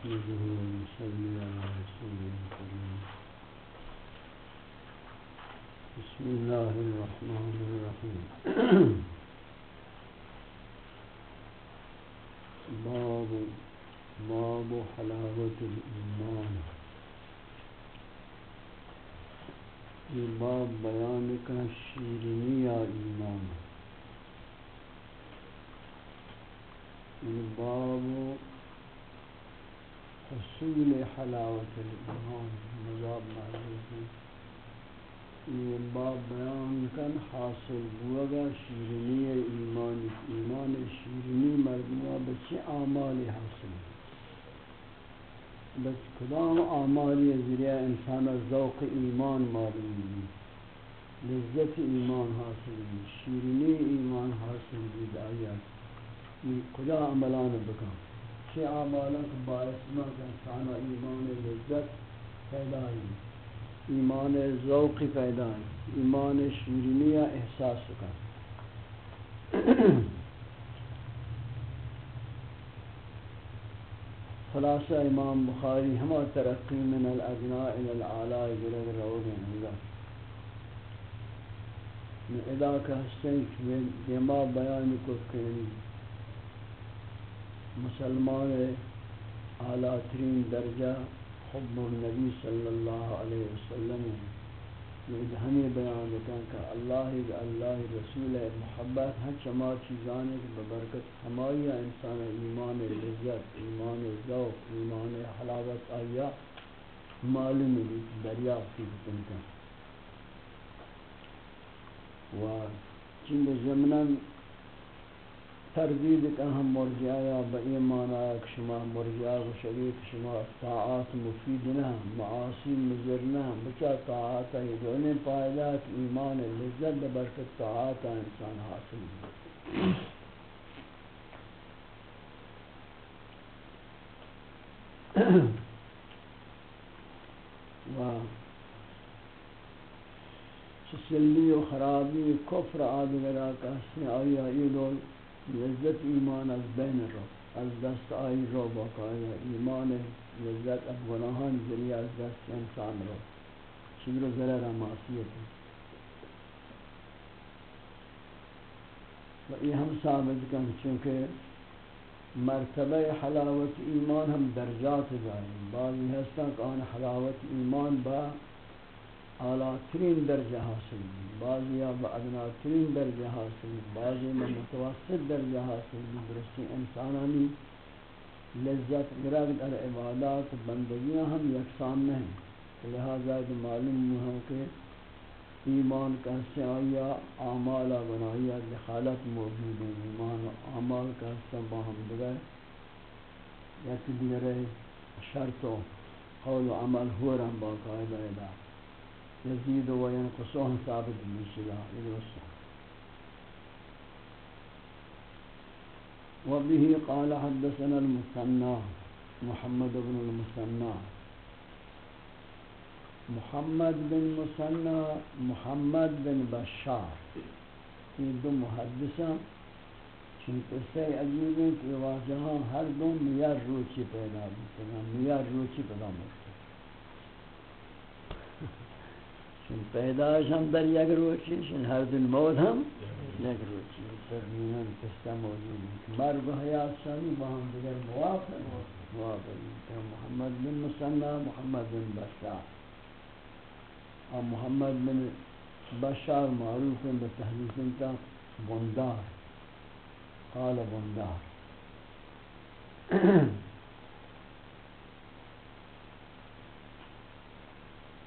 نحمده ونصلي على رسوله الكريم بسم الله الرحمن الرحيم باب باب حلاوة الإيمان یہ باب بیان کا شیرینی ایمان باب حصول حلاوت الایمان، مذاب معروف یہ باب بیان کن، حاصل ہوگا شیرینی ایمان ایمان شیرینی مردمہ بچے اعمال حاصل بس کدام اعمال ذریعہ انسان ذوق ایمان معلوم لذت ایمان حاصل شیرینی ایمان حاصل بھی دعیات یہ کجا عملان بکن؟ چه اعمالات باعث ما که انسان ایمان لذت پیدا ایمان ذوق پیدا ایمان شیرینی احساس کن خلاصہ امام بخاری ہما ترقی من الادناء الى العلاء گرگ روگے ہنگا میں ادا کا حسین کہ دیما بیان کو کہیں مسلمان اعلیٰ ترین درجہ حب النبی صلی اللہ علیہ وسلم ہمیں بیان کن کہ اللہ اللہ رسول محبت ہر چما چیزانے کے ببرکت ہماری انسان ایمان لذت، ایمان ذوق، ایمان حلاوت، آیا معلوم دریافت کی کن و چند زمنان تردید کا ہم مرجع یا با ایمان آیا شما مرجع و شریف شما طاعات مفید نہ معاصی مضر نہ بچا طاعات ہے دونیں پائدات ایمان لذت برکت طاعات انسان حاصل ہے و سلی و خرابی کفر آدگرہ کا سی آیا ایدول لذت ایمان از بین رو از دست آئی رو باقایا ایمان لذت اب گناہان ذریعہ از دست انسان رو شبر و ضرر معصیت و یہ ہم ثابت کن چونکہ مرتبہ حلاوت ایمان ہم درجات جائیں بعضی ہستان کہ آن حلاوت ایمان با اعلیٰ ترین درجہ حاصل بعضی یا ادنا ترین درجہ حاصل بعضی میں متوسط درجہ حاصل درستی انسانانی لذت گرگ در عبادات بندگیاں ہم یکسان نہیں لہذا معلوم ہوں کہ ایمان کا حصہ آیا اعمال بنایا دخالت موجود ہے ایمان و اعمال کا حصہ باہم دیگر یک دیگر شرط و قول و عمل ہو رہا، باقاعدہ ادا يزيد وينقصون ثابت من شلاء وبه قال حدثنا المثنى، محمد بن المثنى. محمد بن مثنى، محمد بن بشار. یہ دو محدثہ چون قصہ عجیب ہے کہ واجہاں ہر دو میار روچی پیدا ہوتے ہیں میار روچی پیدا ہوتے چون پیدایش هم در یک روچی شن هر دن موت هم یک روچی در میان قصه موجود مرگ و حیات شانی با هم دیگر موافق موافق محمد بن مسنہ محمد بن بشار اور محمد بن بشار معروف ہے بتحدیث انتا بندار قال بندار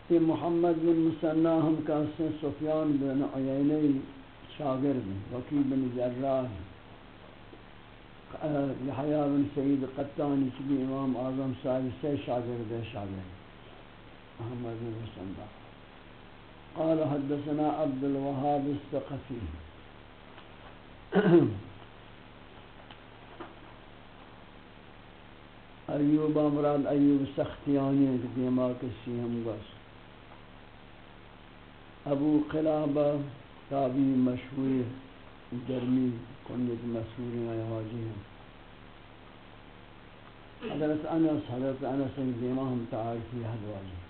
یہ محمد بن مسنہ ہم کا سے سفیان بن عیینی شاگرد وکی بن جراح یحییٰ بن سعید قطانی چلی امام اعظم صاحب سے شاگرد شاگرد محمد بن مسنہ۔ قال حدثنا عبد الوهاب الثقفي ایوب امراد ایوب سختیانی دیما کسی ہم گس ابو قلابہ تابی مشہور جرمی کنیت مشہور ہیں حاجی ہیں حضرت انس حضرت انس دیما ہم تعارفی حدواجی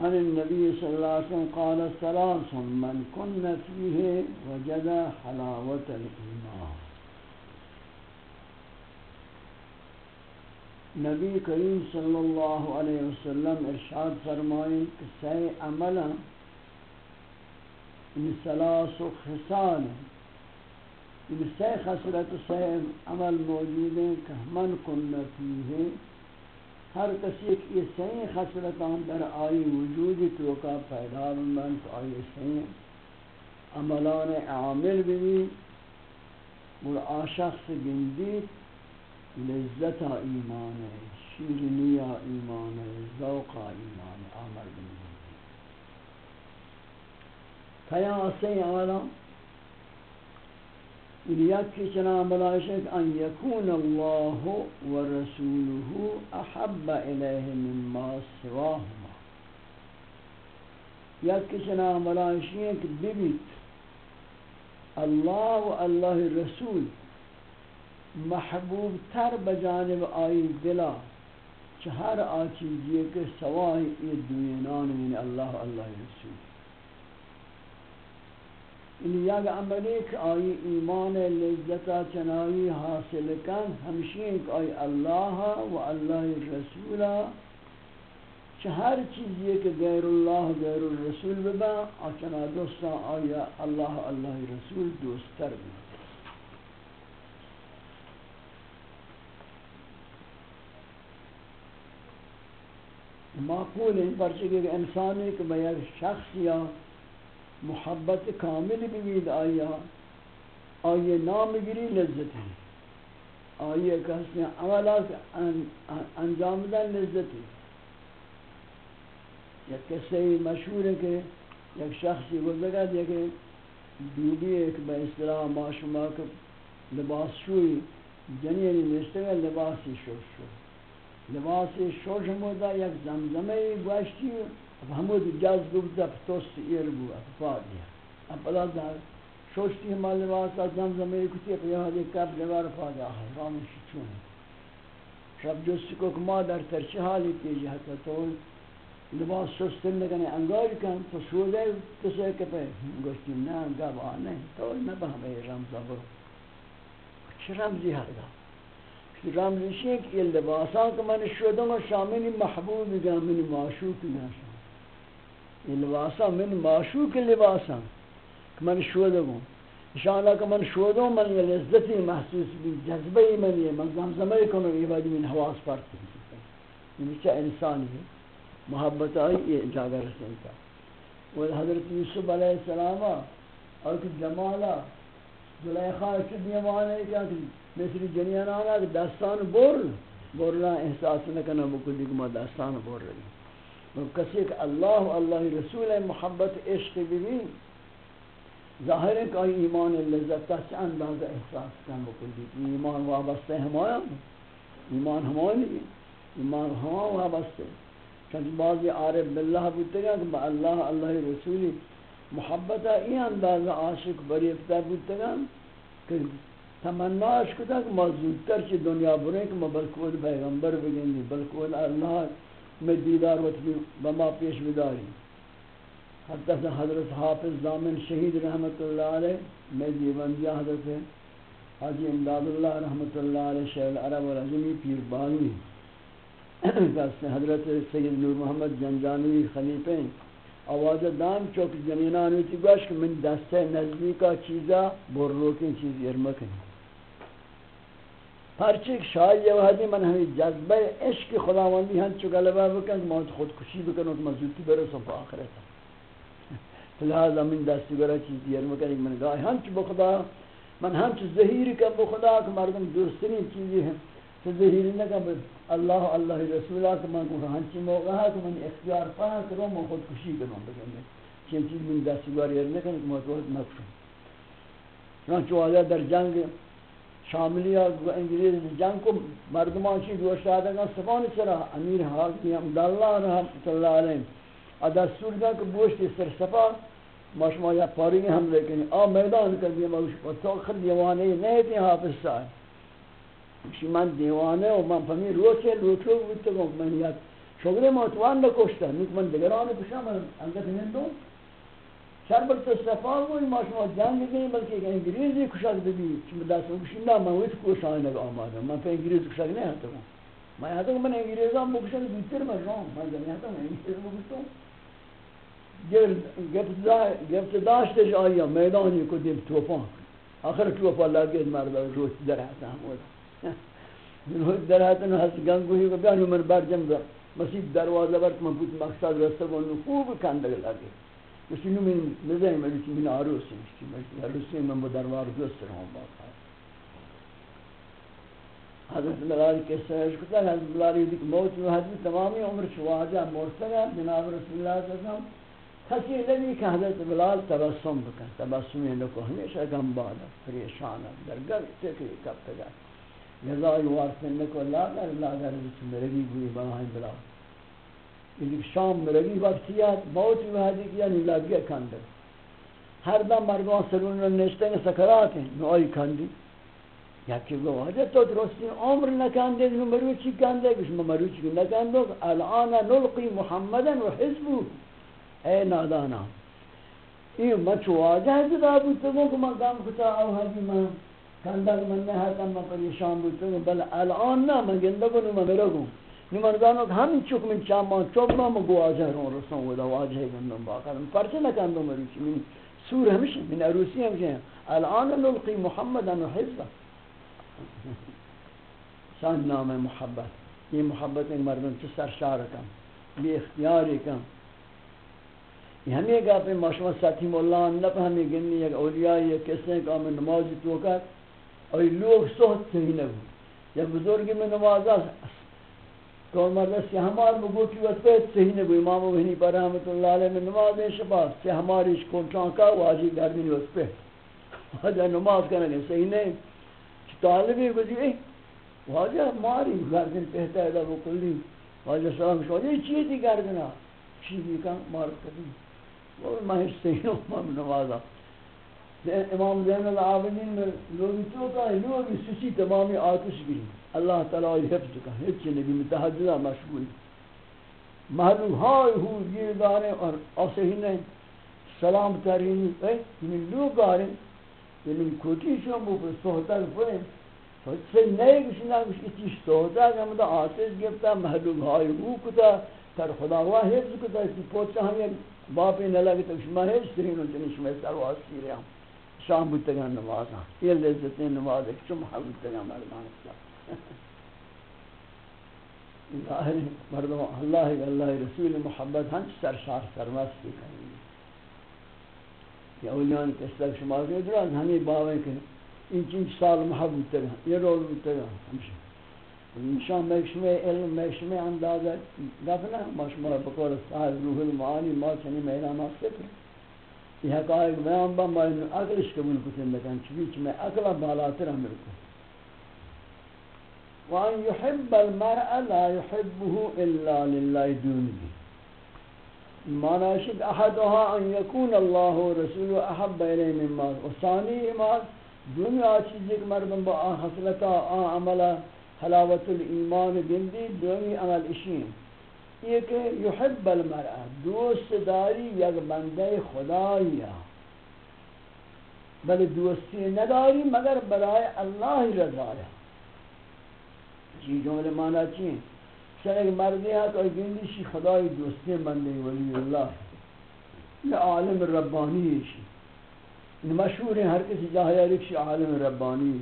عن النبي صلى الله عليه وسلم قال ثلاث من كن فيه وجد حلاوة الإيمان نبی کریم صلی اللہ علیہ وسلم ارشاد فرمائیں کہ سی عملا ان سلاس و خسال ان سی خسرت سی عمل موجود ہیں کہ من کنتی ہے ہر کسی ایک یہ سی خسرتان در آئی وجود تو کا پیدا من تو آئی سی عملان عامل بھی اور آشخص گندید لذت ایمانه شیرینی ایمانه ذوق ایمان ایمانه آمر بنید قیاسه اولا یکی چنا ملاشک ان یکون اللہ و رسوله احب الیه مما سواهما. یکی چنا ملاشک ببیت اللہ و اللہ رسول محبوب تر بجانب آئی دلا چہر آچیز یہ کہ سواہی یہ دوینان من اللہ اللہ رسول. ان یک عملی کہ آئی ایمان لذتا چنائی حاصل کن ہمشین کہ آئی اللہ و اللہ رسول. چہر چیز یہ کہ غیر اللہ غیر الرسول ببا آچنا دوستا آیا اللہ اللہ رسول دوستر ببا معقول ہے پرچہ کہ انسان ایک بیار شخص یا محبت کامل بھی آیا، آئیے نام گری لذت ہے آئیے کہتے ہیں عملات انجام دن لذت ہے یا کسی مشہور ہے کہ یک شخصی گزگا دیا کہ بیوی ایک با اصطلاح معشومہ کا لباس شوئی جنینی نشتے گا لباسی شوش شوئی۔ لباس شوش مودا یک زمزمه گوشتی و همود جز گفت توست ایر بو افادیا اپلا دار شوشتی ما لباس از زمزمه کتی پیاده کب لبار فادا حیرانش چون شب جستی کو ما در ترچه حالی تیجی حتی تو لباس شستن نکنه، انگار کن، تو شوده کسی که پی گوشتی نه گبا نه، تو نبهمه رمزا برو. چه رمزی هر رمزش ہے کہ لباساں کہ من شدوں و شامل محبوب گا من معشوق گا یہ لباساں من معشوق لباساں کہ من شدوں انشاءاللہ کہ من شدوں من یہ لذتی محسوس بھی جذبی من یہ من زمزمہ کنو یہ بعد من حواس پرتی یہ چاہ انسانی ہے، محبت آئی، یہ جاگہ رسن کا وہ حضرت یوسف علیہ السلام اور کہ جمالا زلیخہ چھ دیوانے کیا کہ مثل جنیان آنا کہ دستان بور بورنا احساس نکنا بکلی کہ ما دستان بور رہی۔ اور کسی کہ اللہ اللہ رسول محبت عشق بھی ظاہر ہے کہ ایمان لذت تا چند اندازہ احساس کن بکلی ایمان وابستے ہمایا ایمان ہمایا نہیں۔ ایمان ہمایا وابستے۔ چند بعضی عارف باللہ بودتے گا کہ با اللہ اللہ رسولی محبت ای اندازہ عاشق بری افتار بودتے گا کہ تمناش کتا کہ ما زودتر چی دنیا بریں کہ ما بلکول پیغمبر بگنی بلکول اللہ میں دیدار وقت بما پیش بداری۔ حتی حضرت حافظ دامن شہید رحمت اللہ علیہ، میں دیوانجہ حضرت حاجی امداد اللہ رحمت اللہ علیہ شیخ العرب والعجمی پیر بانی۔ حضرت سید نور محمد جنجانوی خلیفہ آواز دام چوک جنینانوی تی گوش کہ من دستے نزدیکا چیزا بر روکیں چیز ارمکیں پرچک شاید یہ وحدی من ہمیں جذبہ عشق خداوندی ہن چو غلبہ بکن کہ موت خود بکن تو مزودتی برسوں پا آخرت. لہذا من دستی برا چیز دیر مکن من گاہ ہن چو بخدا من ہم چو ظہیر کم بخدا کہ مردم درستنی چیزی ہیں تو ظہیر نکم اللہ اللہ رسولہ کہ من کو ہنچی موقع ہے کہ من اختیار پاہ کروں من خود کشی کروں بکن چیز من دستی برا یر نکن کہ موت وقت مکشن چنانچہ آجا در جنگ شاملی انگریز جنگ کو مردمان چی گوشت آدھگا سفان سرا امیر حاکی عبداللہ رحمت اللہ علیہ ادھا سور دا کہ گوشت سر سفا ماشما یا پاری نہیں ہم لیکن آ میدان کر دیا موش و تو خود دیوانے نہیں تھی حافظ صاحب. اسی من دیوانے و من فمی روچے روچو بیتے گو من یاد شغل موتوان نکوشتا. نیک من دگران پشا من اندر ہندوں چند بار استفاق ہوئی ماشما جنگ گئی بلکہ ایک انگریزی کشک بھی چون دست بکشی نا من ویت کوش آئی نگا آمادا من پہ انگریز کشک نہیں ہتا ہوں میں ہتا ہوں من انگریزان بکشن بیتر میں رہا ہوں میں جنگی ہتا ہوں انگریز بکشتا ہوں گفت داشتش آیا میدانی کو دیم توفان آخر توفان لگید مرد روش در حتا ہم ہوتا روش در حتا نو حس گنگوہی کو بیانو من برجم دا مسیب دروازه برد من بود مقصد رسته گونو خوب کندگ لگید اسی نو من نزائی میں چی من آروسی چی من آروسی من با دروار دوست رہا باقا حضرت بلال کے سہش کتا ہے حضرت بلال یہ دیکھ موت و حضرت تمامی عمر شواجہ مرسگا جناب رسول اللہ صلی اللہ علیہ وسلم کسی لگی کہ حضرت بلال تبسم بکن تبسم لکو ہمیشہ گم بادا پریشانا در گر تکری کب تگا لذائی وارسن لکو اللہ در اللہ در مرگی گوئی بنائی بلال شام مرگی وقتیات موت وحدی کیا نہیں لگ گیا کندر ہر دم مردان سرون میں نشتے ہیں سکرات ہیں نو آئی کندی یا کہ گو حضرت تو درستی عمر نکندے نو مروچی کندے کش مروچی نکندو الان نلقی محمدا و حزبو اے نادانا یہ مچو آجا ہے جدا بودتا گو کہ من کام کتا او حدی من کندر من نہتا من پریشان بودتا گو بل الان نا من گندگو نو من مرگو نمردانو که همین چک من چامان چوب ما مگو آجه رو رسون و دو آجه گندم باقر من پرچه نکندم روچی من سور همیشه من عروسی همیشه. الان نلقی محمد و حزبه شان نام محبت. یہ محبت ایک مردم چه سرشار کم بی اختیاری کم ہمیں گا پہ ماشما ساتھی مولا نپ ہمیں گنی یک اولیاء، یک کسے کا میں نماز تو کر اور لوگ صحت سے ہی نہ یا بزرگ میں نماز تو مرد سے ہمار مگو کی وقت صحیح نے بھی امام وحنی پر رحمت اللہ علیہ میں نماز میں شباز سے ہماری اس کنٹران کا واجی گردنی اس پہ واجہ نماز کرنے صحیح نہیں۔ طالبی گزی واجہ ماری گردن پہتا ہے وہ کلی۔ واجہ سلام شو یہ چیز دی گردنا چیزی کا مار کردی وہ میں صحیح ہوں نمازہ امام زین العابدین میں لوگی چوکا ہے لوگی سسی تمامی آتش گری اللہ تعالی حفظ کا ہچ نبی متحجدہ مشغول محلوم ہائے ہو، یہ دارے اور اسے نہیں۔ سلام ترین، اے من لوگ گارے من یعنی کوٹی شو مو پر سوہتا پڑے تو سے نئے کچھ نہ کچھ اتیش سوہتا کہ ہم آتش گفتا محلوم ہائے ہو کتا تر خدا ہوا حفظ کتا اس پوچھا ہمیں باپی نہ لگے تو شما حفظ ترین انچنی شما سرواز کی رہا شام بودتگان نماز ہاں یہ لذت نماز ہے چم حل بودتگان مردان اسلام ظاہر مردم اللہ اللہ رسول محبت ہنچ سرشار سرمست کی کریں گے۔ کہ اولیان کستر شما کے دراز ہمیں باویں کہ ان چنچ سال محبت بودتگان یہ رول بودتگان ہمشہ۔ انشان میشمه علم میشمه اندازه گفنه ما شما بقول صاحب روح المعانی ما چنی میرا میران آسکر یہ حقائق بیان با میں عقلش قبول کتن لکن چویچ میں عقل بالاتر امر کو وان يحب المرء لا يحبه الا لله دونه معنى شد احدها ان يكون الله ورسوله احب اليه مما وثاني ما دنیا چیز ایک مردم با خصلتا عمل حلاوت الایمان گندی دومی عمل اشین یہ کہ یحب المرأة دوست داری یک بندے خدایی. بل دوستی نداری مگر برای اللہ رضا. ہے جی جملے معنی مانا چین سر ایک مردی ہے تو گندی شی خدای دوستی بندے ولی اللہ۔ یہ عالم ربانی شی مشہور ہے ہر کسی جاہی رکشی عالم ربانی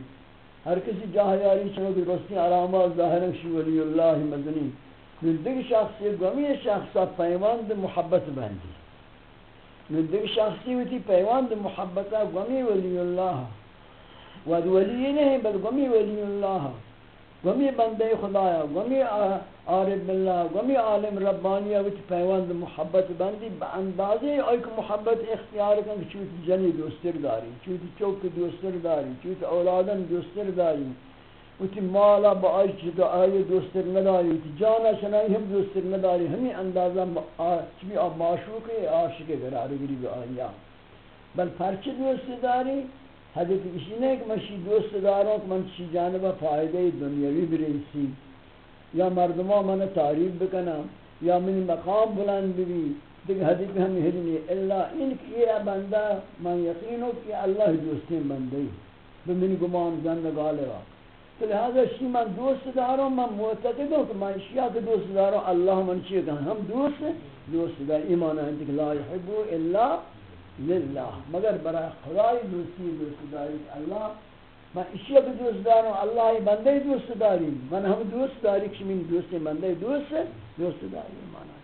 ہر کسی جاہیاری چنو کہ رسطی علامات ظاہر شی ولی اللہ مدنی۔ من شخصی گمی شخصا پیوند محبت بندی۔ من شخصی ویتی پیوند محبتا گمی ولی اللہ۔ ود ولی نہیں بل گمی ولی اللہ۔ گمی بندے خدایا گمی عارف باللہ گمی عالم ربانیہ ویتی پیوند محبت بندی، با اندازے ایک محبت اختیار کن چوتی جنی دوستر داری، چوتی چوک دوستر داری، چوتی اولادن دوستر داری وتی مالا با آئی چیزا آئی دوستر نداری وتی جانا شنائی ہم دوستر نداری ہمیں اندازہ چمی آب معشوق عاشق قرار گری با آئی بل پرچ دوست داری حضرت اسی نے کہ من دوست داروں کہ من شی جانبہ فائدہ دنیاوی بریسی یا مردمہ من تعریف بکنا یا من مقام بلند بھی دیکھ حدیث ہم ہلنی اللہ ان کی بندہ من یقینو کہ اللہ دوستیں بندے بمن گمان زند گالے وقت تو لہذا شی من دوست داروں من معتقد ہوں کہ من شیعہ کے دوست داروں اللہ من چیئے ہم دوست دوست دار ایمان ہے کہ لا يحبو الا للہ، مگر برای خدای دوستی دوست داری اللہ. من اشیاء کے دوست داروں اللہ بندے دوست داری. من ہم دوست داری کہ من دوست بندے دوست دوست داری. ایمان ہے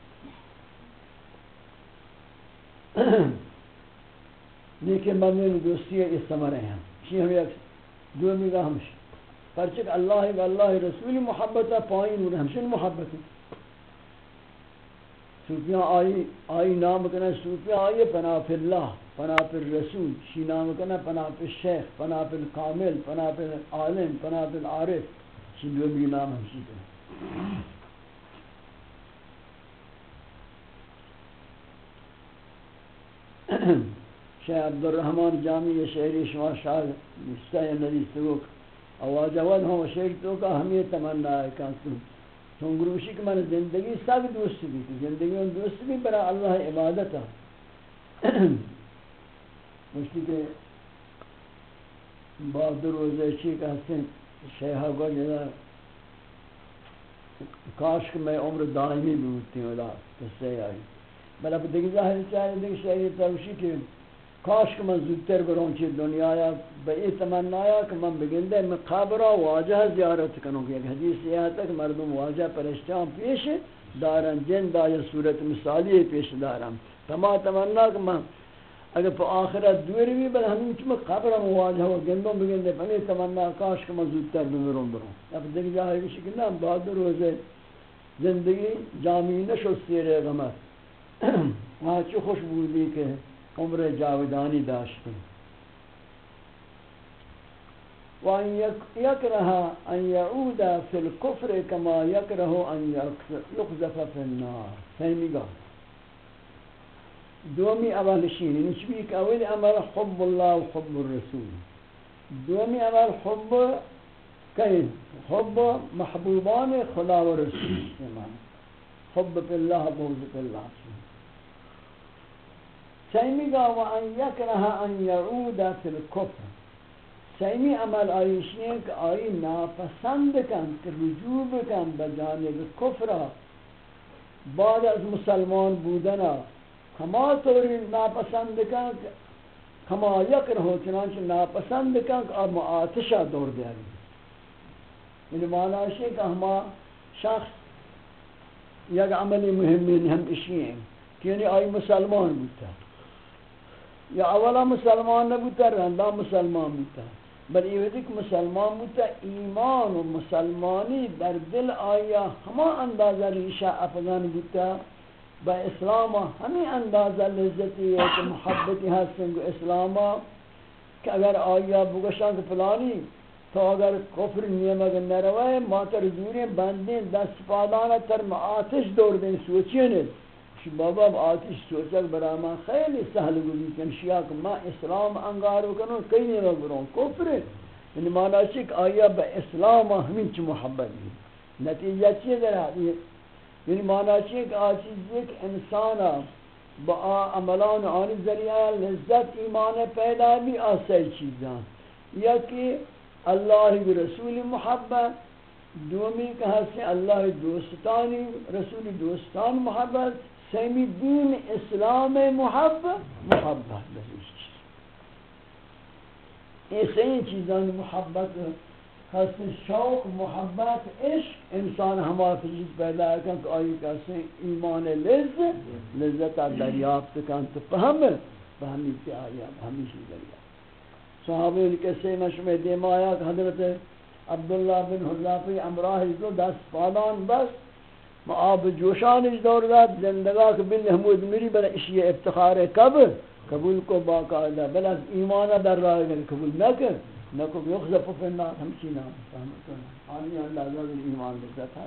لیکن بندے دوستی ہے اس سمرے ہیں شی ہم ایک دو میگا ہمشی پرچک اللہ و اللہ رسول محبت پائین و ہمشن محبت صوفیاں آئی آئی نام کنا صوفیاں آئی پناہ پر اللہ، پناہ پر رسول، شی نام کنا پناہ پر شیخ، پناہ پر کامل، پناہ پر عالم، پناہ پر عارف شی دو بھی نام ہمشی کنا شیخ عبدالرحمن جامی شہری شما شاہ مستہ ندی سوک، آواز اول ہوں شیخ تو کا ہم یہ تمنا ہے کہ تم تم گروشی کہ من زندگی سب دوست بھی زندگی ان دوست بھی برا اللہ عبادت مشتی کہ بعد روزے چی کہ حسن شیخہ کو جدا کاش کہ میں عمر دائمی بھی ہوتی ہوں قصے آئی۔ بل اب دیکھ ظاہر چاہے دیکھ شیخ توشی کہ کاش کہ من زودتر برون چی دنیا یا بے تمنا یا کہ من بگندے میں قبرہ واجہ زیارت کنوں کہ ایک حدیث یہ ہے کہ مردم واجہ پرشتیان پیش دارن، جن دا یا صورت مثالی پیش دارن. تما تمنا کہ من اگر پا آخرت دوری بھی بل ہمیں چمہ قبرہ مواجہ ہو گندوں بگندے پنے تمنا کاش کہ من زودتر برون برون اب دیکھ جاہے بھی شکل نا بعد روزے زندگی جامعی نشو سیرے غمت وہاں چو خوش بودی کہ عمر جاودانی داشتیم وأن يكره أن يعود في الكفر كما يكره أن يقذف في النار. فهمي قال دومي أول نشبی نشبيك أول أمر حب الله وحب الرسول. دومي اول حب که حب محبوبان خدا رسول. حب الله بغض في الله سیمی گا و ان یکرہ ان یعود فی الکفر سیمی عمل آئیشنی کہ آئی ناپسند کن کہ رجوع کن بجانب کفرہ بعد از مسلمان بودنا کما طوری ناپسند کن کما یکرہ چنانچہ ناپسند کن کہ اب آتشہ دور دیا گئی یعنی معنی ہے کہ ہما شخص یک عملی مهمی هم اشی ہیں کہ یعنی آئی مسلمان بودتا یا اولا مسلمان نبودتا رندا مسلمان بودتا بل یہ وقت مسلمان بودتا ایمان و مسلمانی در دل آیا ہما اندازہ ریشہ افغان بودتا با اسلام ہمیں اندازہ لذتی ہے کہ محبتی ہستن کو اسلام. کہ اگر آیا بگشان کہ پلانی تو اگر کفر نیم اگر نروے ما تر دوری بندین دست پادانا تر، ما آتش دور دیں سوچینی شی بابا آتش سوچک برا ما خیلی سهل گوی کن شیا کہ ما اسلام انگارو کنو کئی نیو برون کفر. یعنی مانا چک آیا با اسلام ہمین چی محبت بھی نتیجہ چی در آدھی یعنی مانا چک آچیز یک انسانا با عملان آنی ذریعہ لذت ایمان پیدا بھی آسی چیزاں. یا کہ اللہ و رسول محبت، دومی کہ سے اللہ دوستانی، رسول دوستان محبت سیمی دین اسلام محب محبت محبت یہ صحیح چیزان محبت خاص شوق محبت عشق انسان ہما چیز پیدا کن کہ آئی کسی ایمان لذ لذت دریافت کن تو فهم فهمی سے آیا ہمیشی دریافت صحابین کسی مشمع دیم آیا کہ حضرت عبداللہ بن حضافی امراہی کو دست پادان بس ما آب جوشانش دور داد زندگاہ کہ بل حمود میری بلا اشی افتخار کب قبول کو باقاعدہ بلا ایمان در رائے گل قبول نہ کر نہ کو یخذف فی النار ہمچی نام فهمتنا آنی اللہ عز ایمان لذت ہے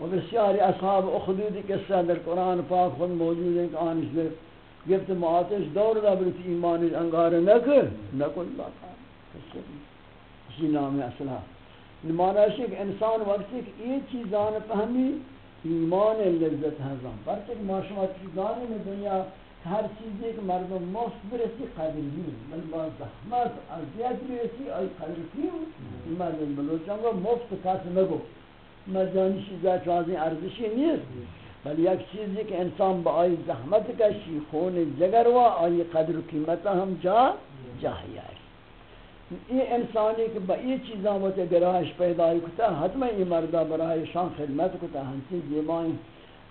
و بسیاری اصحاب اخدودی قصہ در قرآن پاک خود موجود ہیں کہ آنش در گفت معاتش دور دا برت ایمان انگار نکر. نکل اللہ تعالی اسی نام اصلہ نمانا ہے کہ انسان وقتی کہ یہ چیزان پہمی ایمان لذت حضام برچہ کہ معاشمہ چیزانی میں دنیا ہر چیز ایک مردم مفت برسی قدر نہیں بل با زحمت ازیت برسی آئی قدر کیوں مردم بلوچان کو مفت کس نگو۔ مجانی چیزا چوازی ارزشی نیست۔ بل یک چیزی کہ انسان با آئی زحمت کشی، خون جگر و آئی قدر و قیمتا ہم جا جاہی آئی یہ انسانی کہ با یہ چیزاں وہ تے گراہش پیدا کتا حتما یہ مردہ برای شان خدمت کتا ہنسی دیمائیں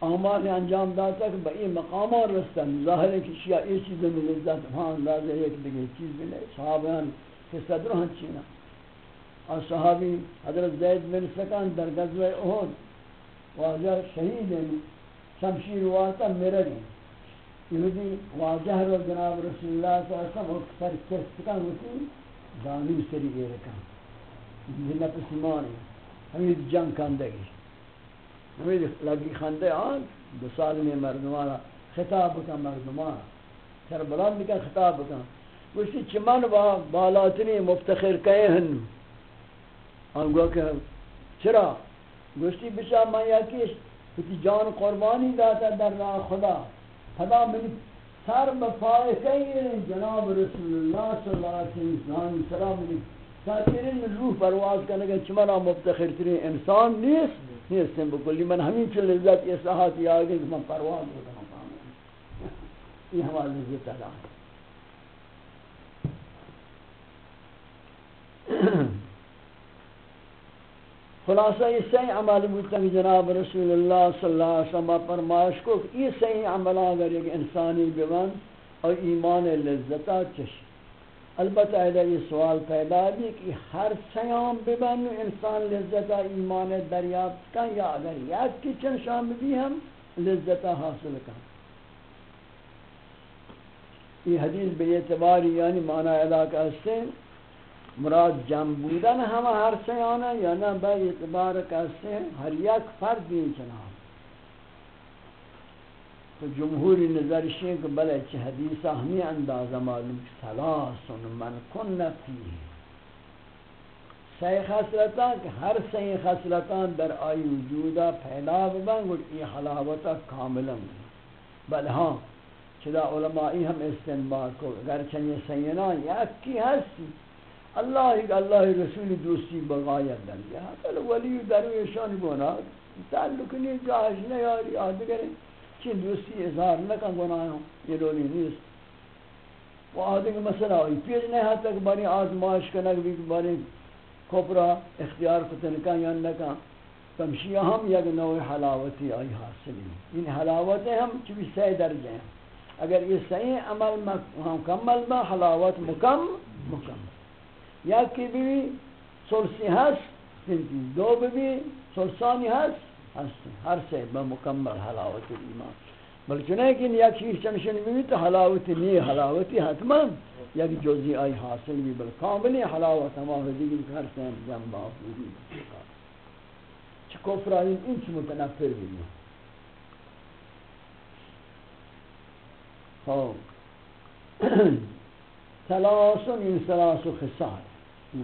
اعمال انجام داتا کہ با یہ مقامان رستن، ظاہر ہے کہ شیعہ یہ چیزیں میں لذت ہاں اندازہ ایک دیگے چیز بھی نہیں، صحابیان کے صدر ہن چینا۔ اور صحابی حضرت زید بن سکان در غزوہ احد واجہ شہید ہیں، شمشیر واسطہ مرری یہودی واجہ رو جناب رسول اللہ صلی اللہ علیہ وسلم اکثر کس کن ہوتی دانی سری گئے رکھا جنت سیمانی ہمیں جنگ کندگی ہمیں لگی خندے آن. دو سال میں مردمانا. خطاب کا مردمانا. سر بلند کا خطاب کا گوشتی چمن با بالاتنی مفتخر کئے ہن. آن گو کہ چرا؟ گوشتی بچا میں یکیش کتی جان قربانی داتا در راہ خدا. خدا من سر بفائقه جناب رسول الله صلی اللہ علیہ وسلم سلام علیکم ساترین من روح پرواز کرنے گا چمنا مفتخر ترین انسان نیست نیستن بکلی من همین چل لذت، یہ اصلاحاتی آگے کہ من پرواز ہوتا ہوں یہ ہمارا لذت اللہ ہے۔ خلاصہ یہ صحیح عمل بودتا جناب رسول اللہ صلی اللہ علیہ وسلم فرمائش کو یہ صحیح عمل اگر ایک انسانی بیوان اور ایمان لذتا چش۔ البتہ ایدہ یہ سوال پیدا بھی کہ ہر سیام بیوان انسان لذتا ایمان دریافت کا یا اگر یاد کی چند شام بھی ہم لذتا حاصل کا یہ حدیث بے اعتباری یعنی معنی ادا کرتے ہیں مراد جمع بودن همه هر سیانه یا نه به اعتبار کسی هر یک فرد این چنان تو جمهوری نظرش ہے کہ بلے چه حدیث ہمیں اندازہ معلوم کہ سلاسن من کن فیه. سی خسلتان کہ ہر سی خسلتان در آئی وجودا پیدا ببن گوڑ ای حلاوتا کاملا. بل ہاں چدا علمائی ہم استنباد کو اگر چنی سینان یک کی ہستی اللہ اللہ رسول دوستی بغایت دن یا حتی ولی درویشان گناہ تعلق نہیں، جاہش نہیں یاری آدھ کریں۔ چین دوستی اظہار نکن گناہ ہوں یہ رولی نیست۔ و آدھ کہ مسئلہ ہوئی۔ پیج نہیں حتی کہ باری آزمائش کنک بھی باری کپرا اختیار کتنکن یا نکن تمشی ہم یک نوع حلاوتی آئی حاصلی ان حلاوتیں ہم چوی سی درجے ہیں۔ اگر یہ صحیح عمل مکمل ہاں، با حلاوت مکم مکمل یکی بی سلسی هست سنتی دو بی سلسانی هست هستی هر سه به مکمل حلاوت ایمان. بل چنه که یک چیز چنشن بی تو حلاوت نی حلاوتی حتما. یک جزی آئی حاصل بی، بل کاملی حلاوت ہما دیگی ہر سه جنب آفوری چه کفر آئین این چه متنفر بی خب. ثلاث این ثلاث خصال. ایمان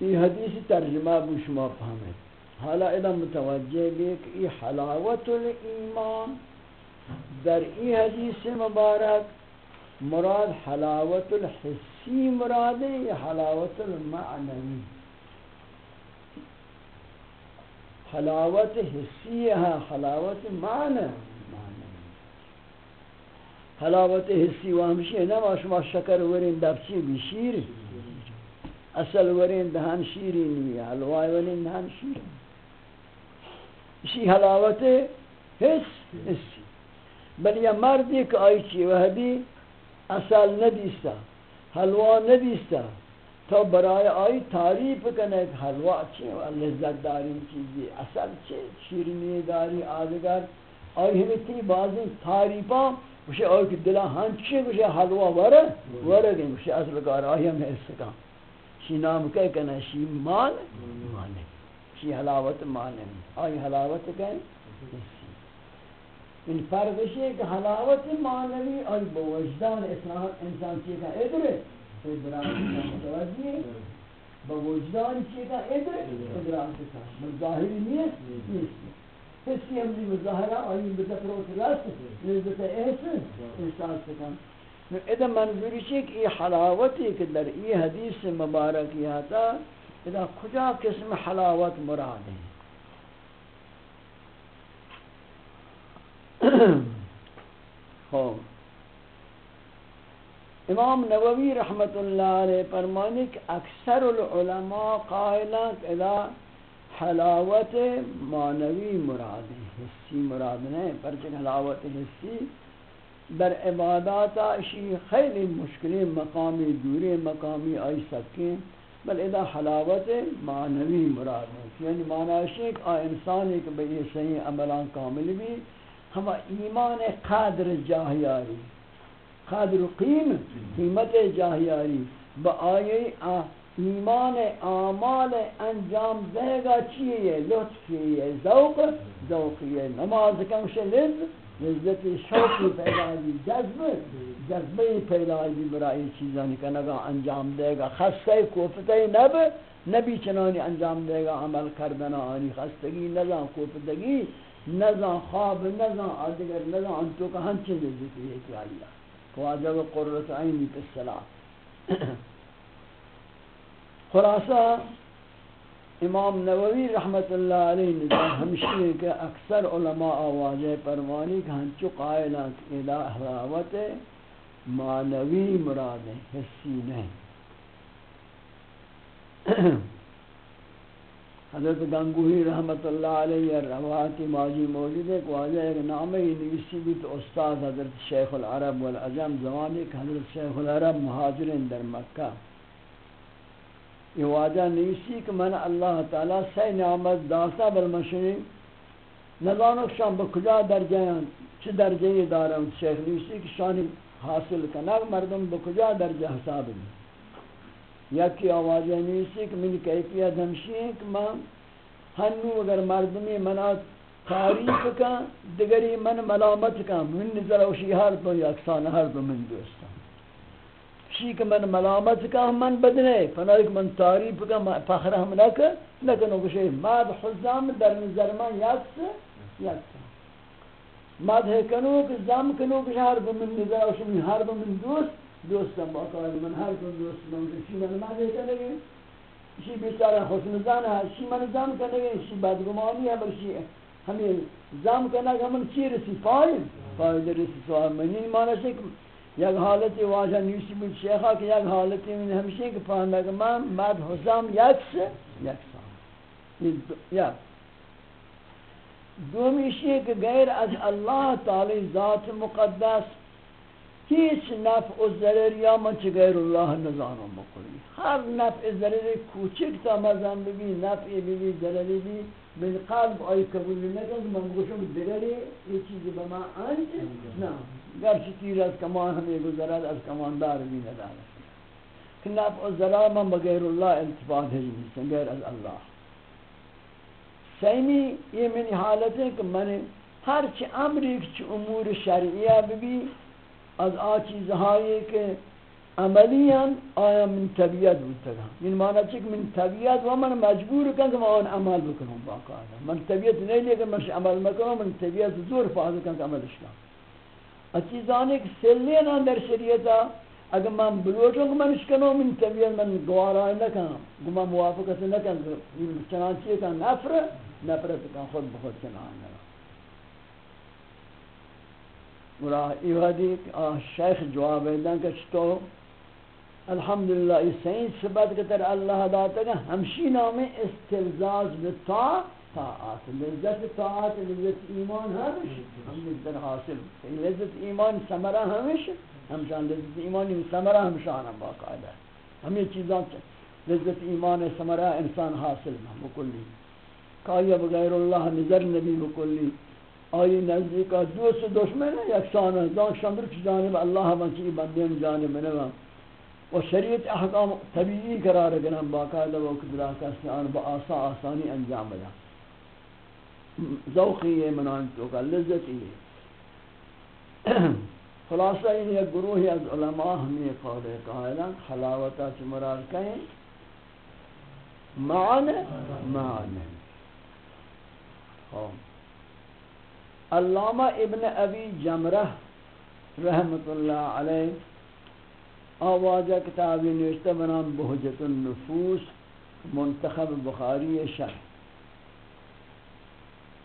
یہ حدیث ترجمہ بو شما فهمت حالا اذا متوجہ بھی کہ یہ حلاوت الایمان. در ای حدیث مبارک مراد حلاوت الحسی مراد ہے یا حلاوت المعنوی. حلاوت حسی ہے حلاوت معنی حلاوت حسی و ہمشی نما شما شکر ورین دبچی بھی شیر؟ اصل ورین دہن شیری نہیں حلوائی ورین دہن شیری. اسی حلاوت حس حسی بل یہ مردی کہ آئی چی وحدی اصل ندیستا، حلوا ندیستا. تو برای آئی تعریف کنے کہ حلوا چی و لذت داری چیزی، اصل چی؟ شیرینی داری، آدگر. آئی ہمیں تی بعضی تعریفاں وشی آئی کہ دلہ ہنچی وشی حلوا ورہ ورہ گئی وشی اصل کار آئی ہم حس شی نام کہے کنا شی مان مانے شی حلاوت مانے آئی حلاوت کہیں ان فرق ہے کہ حلاوت مانوی اور بوجدان اسلام انسان چیئے کا ادرے ادراک متوجہ بوجدان چیئے کا ادرے ادراک ظاہری نیت نیست. حسی ہم دی مظاہرہ آئی بتفروت رست نزدت احسن احساس سکن اذا منظوری چی کہ یہ حلاوتی کہ در یہ حدیث مبارک یہ تھا اذا کجا قسم حلاوت مراد ہے؟ امام نووی رحمت اللہ علیہ فرمانے کہ اکثر العلماء قائلہ کہ حلاوت معنوی مراد ہے حسی مراد نہیں پرچک حلاوت حسی در عبادات اشی خیلی مشکلی مقامی دوری مقامی آئی سکیں بل ادا حلاوت معنوی مراد ہے یعنی معنی اشی آ انسانی کہ بھئی صحیح عملان کامل بھی ہما ایمان قادر جاہیاری قادر قیم قیمت جاہیاری، با آئی ایمان اعمال انجام دے گا چیئے لطفی ذوق؟ ذوقی نماز کمش لذ، لذت شوقی پیدا دی جذب جذبی پیدا دی برائی چیزانی کا نگا انجام دے گا. خستہ کوفتہ نب نبی چنانی انجام دے گا. عمل کردنا آنی خستگی، نزان کوفتگی، نزان خواب، نزان آدگر، نزان انتو کا ہنچے لذتی ہے کہ اللہ فواجب قررت عینی پی السلام خلاصہ، امام نووی رحمت اللہ علیہ نظام ہمشی کہ اکثر علماء آواز پروانی کہ ہنچو قائلات الہ حراوت معنوی مراد حسی نہیں۔ حضرت گنگوہی رحمت اللہ علیہ روایتی ماضی موجود ہے کہ واجہ ایک نام ہی نویسی بھی تو استاد حضرت شیخ العرب والعجم زمانے کہ حضرت شیخ العرب مہاجرین در مکہ۔ یہ واجہ نویسی کہ من اللہ تعالی سی نعمت داستا بالمشنی نظانو شان بکجا درجہ ہیں، چھ درجہ دارا ہوں شیخ نویسی کہ شانی حاصل کنگ مردم بکجا درجہ حساب میں یکی آواز نیستی کہ من کیفیت ہمشی ہے کہ من ہنو اگر مردمی منا تعریف کا، دگری من ملامت کا، من نظر اوشی ہر تو یکسان ہر تو من دوستا شی کہ من ملامت کا من بدنے فنائک من تعریف کا فخر ہم لکا لیکن اوشی ماد حزام در نظر من یکس یکس ماد ہے کنو کہ زم کنو کہ ہر من نظر اوشی ہر من دوست دوستم با کار من هر کن دوست من شی من ماد مزه کنه شی بیچاره حسن زن هست شی من زم کنه شی بدگمانی هم شی همین زم کنه همون چی رسی؟ فاید فاید رسی سوال منی مانست که یک حالتی واجه نیسی بود شیخا که یک حالتی من همیشه که فهمه که من مد حسام یک سه، یک سال. یک دومیشی که غیر از الله تعالی ذات مقدس هیچ نفع و ضرر یا من چه غیر الله نزانم بکنی. هر نفع ضرر کوچک تا مزن ببی نفع ببی ضرری بی من قلب آئی قبول نکن من گوشم دیگری یہ چیزی به من انج نه. گرچه تیر از کمان ہمیں گزرد، از کمان دار بھی ندار کہ نفع و ضرر من بغیر اللہ التفات ہے جنسن غیر از اللہ. سیمی یہ منی حالت ہے کہ من ہر چی امری چی امور شرعیہ ببی از آ چیزهایی که عملیاً آیا من طبیعت بودتا این یعنی معنی چه که من طبیعت و من مجبور کن که من آن عمل بکنم باقاعده من طبیعت نہیں لے من عمل مکنم من طبیعت زور فاضل کن که عملش کنم از چیزانی که سلین در شریعتا اگر من بلوچوں کہ منش کنم من طبیعت من گوارای نکنم من موافقت نکنم چنانچه کن، نفر نفرت کن، خود بخود کنم برا ایوادی شیخ جواب دن کہ تو، الحمدللہ اس صحیح صفت کے تر اللہ داتا گا ہمشی نام استلزاز بتا طاعت. لذت طاعت لذت ایمان ہمش ہم در حاصل لذت ایمان سمرہ ہمش ہمشان لذت ایمان سمرہ ہمشان ہم باقاعدہ ہمیں چیزاں لذت ایمان سمرہ انسان حاصل ہم بکلی کایا بغیر اللہ نظر نبی بکلی آئی نزدیک دوست دشمن ہے یکسان ہے دان شندر کی جانب اللہ منچی بندین جانب نوا و شریعت احکام طبیعی قرار گنم باقاعدہ و قدرہ کسی آن با آسا آسانی انجام بدا ذوقی ہے، منان تو کا لذتی ہے۔ خلاصہ یہ گروہ از علماء ہمیں قول قائلہ حلاوتہ چمرار کہیں؟ معنی معنی علامہ ابن ابی جمرہ رحمت اللہ علیہ آوازہ کتابی نوشتہ بنام بہجت النفوس، منتخب بخاری شرح۔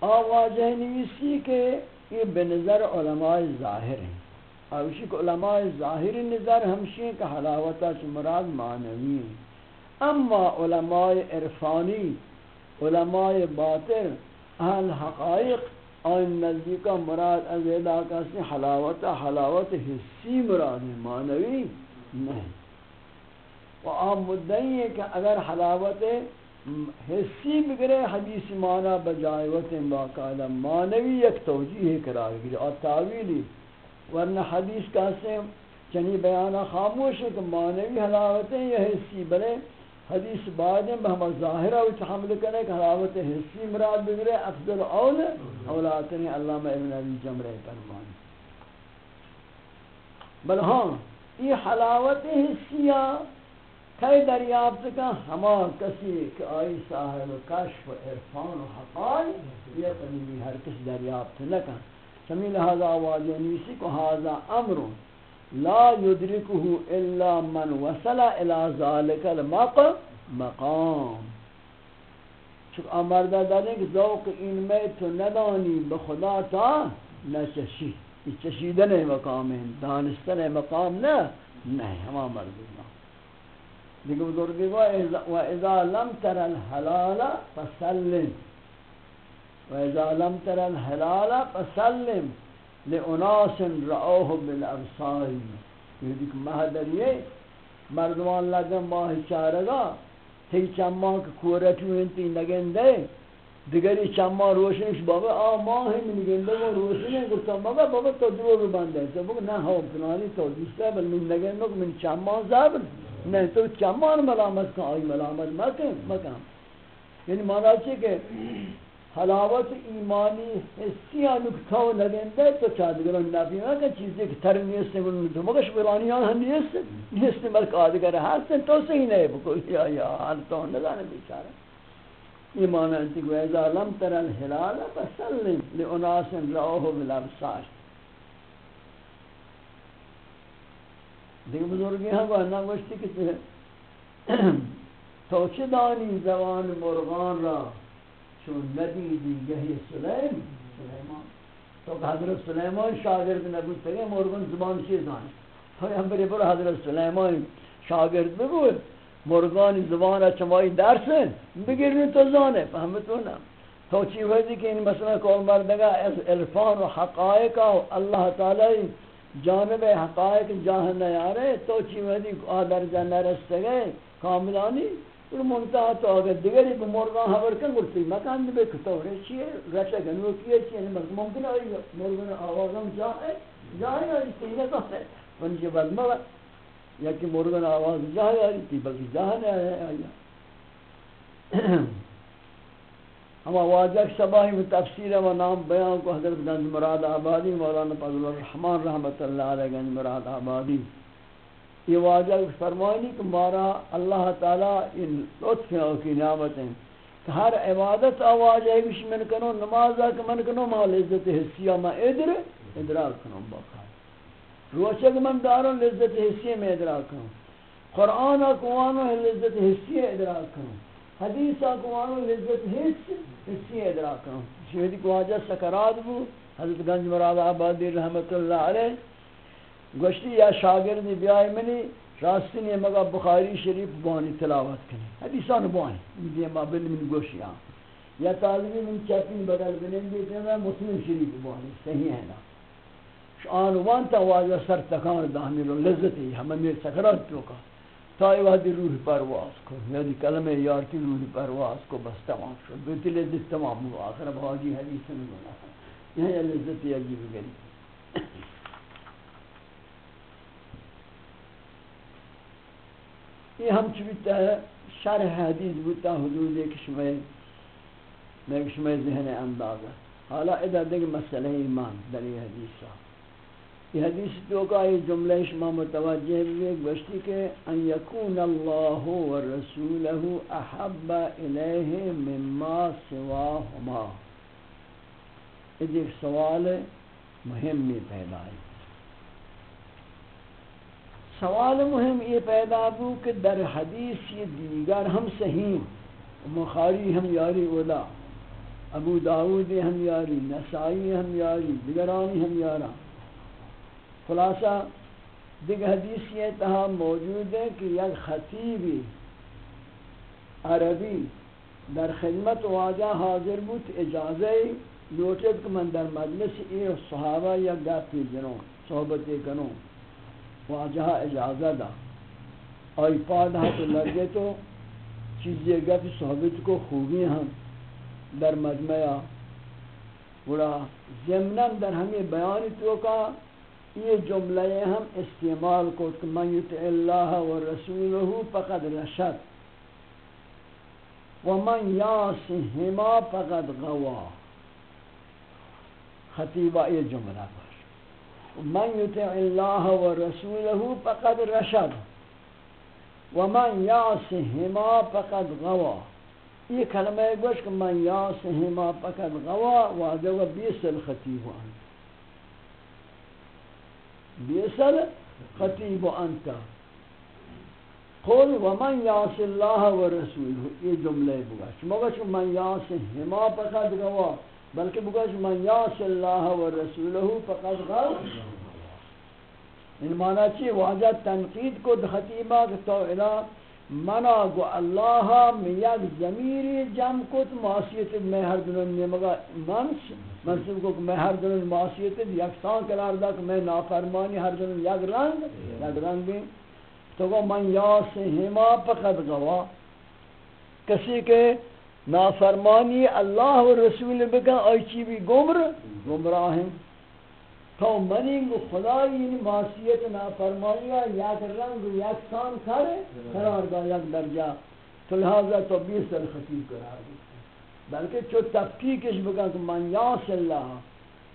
آوازہ نویسی کے یہ بنظر علماء ظاہر ہیں۔ اور اسی علماء ظاہر نظر ہمشی کا حلاوتہ مراد معنوی ہیں۔ اما علماء عرفانی، علماء باطر اہل حقائق آن نزدیکا مراد از ادا کسی حلاوت حلاوت حسی مراد ہے معنوی نہیں۔ و آم مدعی ہے کہ اگر حلاوت حسی بگرے حدیث معنی بجائیوت باقاعدہ معنوی یک توجیہ قرار گئی اور تعویلی ورنہ حدیث کہتے ہیں چنی بیانہ خاموش ہے کہ معنوی حلاوتیں یا حسی بلے حدیث بعد میں ہم ظاہرہ و تحمل کرنے کہ حلاوت حسی مراد بگرے افضل اول اولاتنی علامہ ابن ابی جمرہ فرمانی بل ہاں یہ حلاوت حسیہ کئی دریافت کا ہما کسی کہ آئی صاحب کشف عرفان و حقائی یہ تنیمی ہر کس دریافت لکا سمی لہذا آواز نیسی کو هذا امر لا يدركه الا من وصل الى ذلك المقام مقام۔ چون آمرده داره که ذوق این می تو ندانی، به خدا تا نچشی۔ این چشیدن مقام ہے دانستن مقام نه نه همه مردم دیگه بزرگی و اذا لم تر الحلال فسلم. و اذا لم تر الحلال فسلم. لاناس رعوه بالابصار. یہ دیکھ مہدریے مردمان لگن ماہ چارگا، تی چمان که کورتو انتی نگنده. دیگری چمان روشنش بابا، آ ماه نگنده و روشنه. گفتم، بابا بابا، تو درو رو بنده تو بگو نه، ها، فلانی تو دوسته، بل من نگنده من چمان زبر. نه تو چمان ملامت کن آی ملامت مکن مکن یعنی مانا چه که حلاوت، ایمانی حسی نکتا و نگنده تو چادگران نفی که چیزی که تر نیسته من تو مگش برانیان هم نیسته نیسته بلک آدگر هستن تو صحیح نہیں بکل یا یا حال تو ندانے بیچارہ۔ ایمان انتی کو ایزا لم تر الحلال فسلم لعناس رعوه بالابصار دیگه بزرگی ہاں کو انا گوشتی کہ تو چه دانی زبان مرغان را چون ندیدی گهی سلیم سلیمان. تو کہ حضرت سلیمان شاگرد نبود تگه مرغان زبان چی دانی؟ پیامبر برو حضرت سلیمان شاگرد بگو، مرغان زبان چمای درس بگیرن تو زانه فهمتونم تو چی وقتی که این مثلا کول مردگا از عرفان و حقائق و اللہ تعالی جانب حقائق جاہ نیارے تو چی وقتی آدر جا نرسته کاملانی اور منتها تو اگر دیگری به مرغان خبر کن گفتی مکان به کتوره چیه رچه گنو کیه چیه یعنی ممکن آئی مرغان آوازم جاه جاه یا سینه کنه من جو بعد ما یا کہ مرغن آواز جاه آئی تھی، بلکہ جاه نے آیا ہم واجہ شباہی میں تفسیر و نام بیان کو حضرت گنج مراد آبادی، مولانا فضل الرحمن رحمت اللہ علیہ گنج مراد آبادی۔ یہ واجہ فرمانی کہ مارا اللہ تعالی ان لطف کی نعمت ہیں۔ کہ ہر عبادت آواز ہے کہ من کنو نماز ہے من کنو مال عزت حسیہ ما ادر ادراک کنو باقا روشک من داروں لذت حسی میں ادراک کروں۔ قرآن اقوانو لذت حسی ادراک کروں۔ حدیث اقوانو لذت حسی حسی ادراک کروں شہدی کو آجا سکرات بو، حضرت گنج مراد آبادی رحمت اللہ علیہ۔ گوشتی یا شاگردی بیائی منی، راستی نے مگا بخاری شریف بانی تلاوت کنی۔ حدیثان بانی این دیما بلی من گوشی آن۔ یا طالبی من چپین بدل بلین دیتے ہیں مسلم شریف بانی صحیح ہے نا۔ شان وان تا واجہ سر تکان دہمی رو لذتی ہمیں سکرات تو کا۔ تا ای وحدی روح پرواز کو یعنی کلمہ یارتی روح پرواز کو بس تمام شد بیتی لذت تمام ہوا آخر اب حاجی حدیث میں گنا یہاں لذتی عجیب گلی یہ ہم چویتا ہے شرح حدیث بوتا حدود ایک شمع میں ایک شمع ذہن اندازہ حالا ادھا دیکھ مسئلہ ایمان در یہ حدیث صاحب یہ حدیث تو کا یہ جملہ شما متوجہ ہوئے گوشتی کہ ان یکون اللہ و رسولہ احب الیہ مما سواہما۔ یہ ایک سوال مهم میں پیدا ہے۔ سوال مهم یہ پیدا ہو کہ در حدیث یہ دیگر ہم صحیح مخاری ہم یاری اولا، ابو داود ہم یاری، نسائی ہم یاری، دیگرانی ہم یارا خلاصہ دیکھ حدیث یہ تہا موجود ہے کہ یک خطیبی عربی در خدمت واجہ حاضر بود، اجازہ لوٹت کہ من در مجلس ای صحابہ یا گاتی جنوں صحبت کنوں واجہ اجازہ دا. آئی پاد ہاں تو لگے تو چیزی گفت صحبت کو خوبی ہم در مجمعہ بڑا زمنان در ہمیں بیانی تو کا یہ جملہ ہم استعمال کو کہ من یطع اللہ و رسولہ فقد رشد و ومن یاسہما فقد غوا خطیبہ یہ جملہ پر من یطع اللہ و رسولہ فقد رشد و ومن یاسہما فقد غوا یہ کلمہ گوش کہ من یاسہما فقد غوا وعدہ و بیس الخطیب عنہ بیسل خطیب انتا. قول ومن یاس اللہ و یہ جملے بگا شما گوش من یاس ہما فقط گوا. بلکہ بگا من یاس اللہ و رسولہ فقط گوا. ان معنی چی؟ واجہ تنقید کو خطیبہ کہ تو الہ منا گو اللہ میں یک ضمیری جم کت معصیت میں ہر دنوں نے مگا منس منصوب کو میں ہر دنوں معصیت یکساں قرار دا کہ میں نافرمانی ہر دنوں یک رنگ یک رنگ تو وہ من یاس ہما فقط گوا۔ کسی کے نافرمانی اللہ و رسول بکن، آئی بھی گمر، گمراہ ہیں۔ تو منی گو خدای این معصیت نافرمانی یک رنگ و یک سان کرے قرار دا یک درجہ تو لہذا تو بیس سال خطیب قرار دی بلکہ چو تفکیکش بکن کہ من یاس اللہ،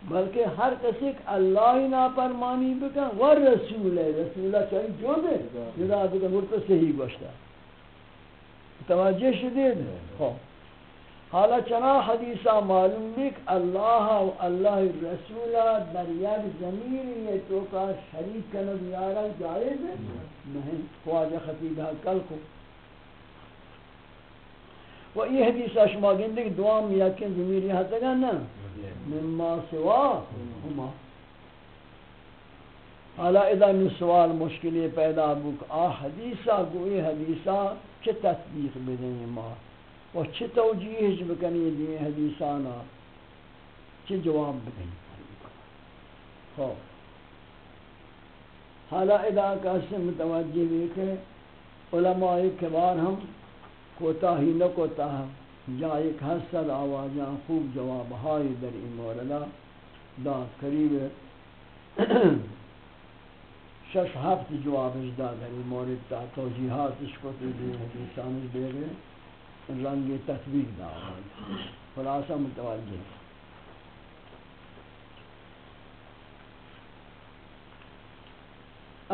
بلکہ ہر کسی ایک اللہ نافرمانی بکن، و رسول ہے، رسول اللہ چاہیے جو دے جدا بکن مرتو صحیح گوشتا۔ توجہ شدید؟ خوب حالا چنا حدیثہ معلوم بھی کہ اللہ و اللہ رسول در یک زمین یہ تو کا شریک کنو دیارا جائز ہے؟ نہیں، خواجہ خطیبہ کل کو۔ و یہ حدیثہ شما گندے کہ دوام یکن زمین یہاں تگا نا؟ مما سوا ہما۔ حالا اذا من سوال مشکلی پیدا بک، آ حدیثہ گوئی حدیثہ چه تطبیق بدیں ماں و چه توجیهش بکنی دی حدیثانا چه جواب بکنی خب ہاں۔ حالا ادا کا سے متوجہ بھی کہ علماء کبار ہم کوتاہی نہ کوتا جا ایک حسد آوازاں خوب جواب ہائی در این موردہ دا قریب شش ہفت جوابش دا در این مورد تا توجیحاتش کو تو دی حدیثانش دے۔ رنگ تطبیق دا خلاصہ متوجہ۔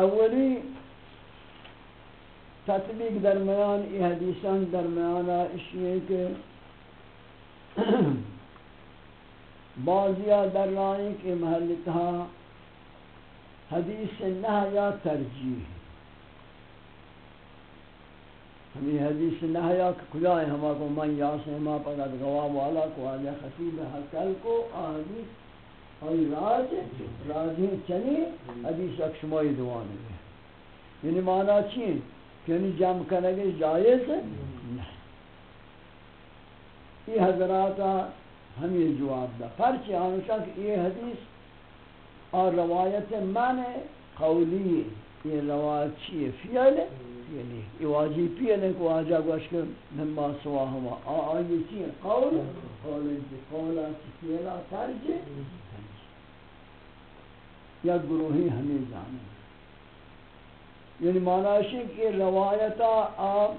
اولی تطبیق درمیان، ای حدیثان درمیان اشیئے کہ بعضیا در رائے کے محلتہ حدیث نہ یا ترجیح۔ ہمیں حدیث نحیا کہ کجا ہے ہما کو من یاس ہما پقد غواب والا کو آجا خطیب حقل کو آحدیث آئی راج راج چنی حدیث اک شمائی دوانی ہے۔ یعنی معنی چی کہ یعنی جمع کنگے جائز نہیں یہ حضرات ہمیں جواب دا پرچی آنوشا کہ یہ حدیث اور روایت من قولی یہ روایت چی ہے۔ فیل فیلی یہ واجی پیل ہے کہ واجہ گوش کر نما سوا ہوا۔ آئی چی ہے۔ قول قول انتی قولا چی فیلا ترجی یا گروہی ہمیں جانے۔ یعنی معنی ہے کہ روایتا آپ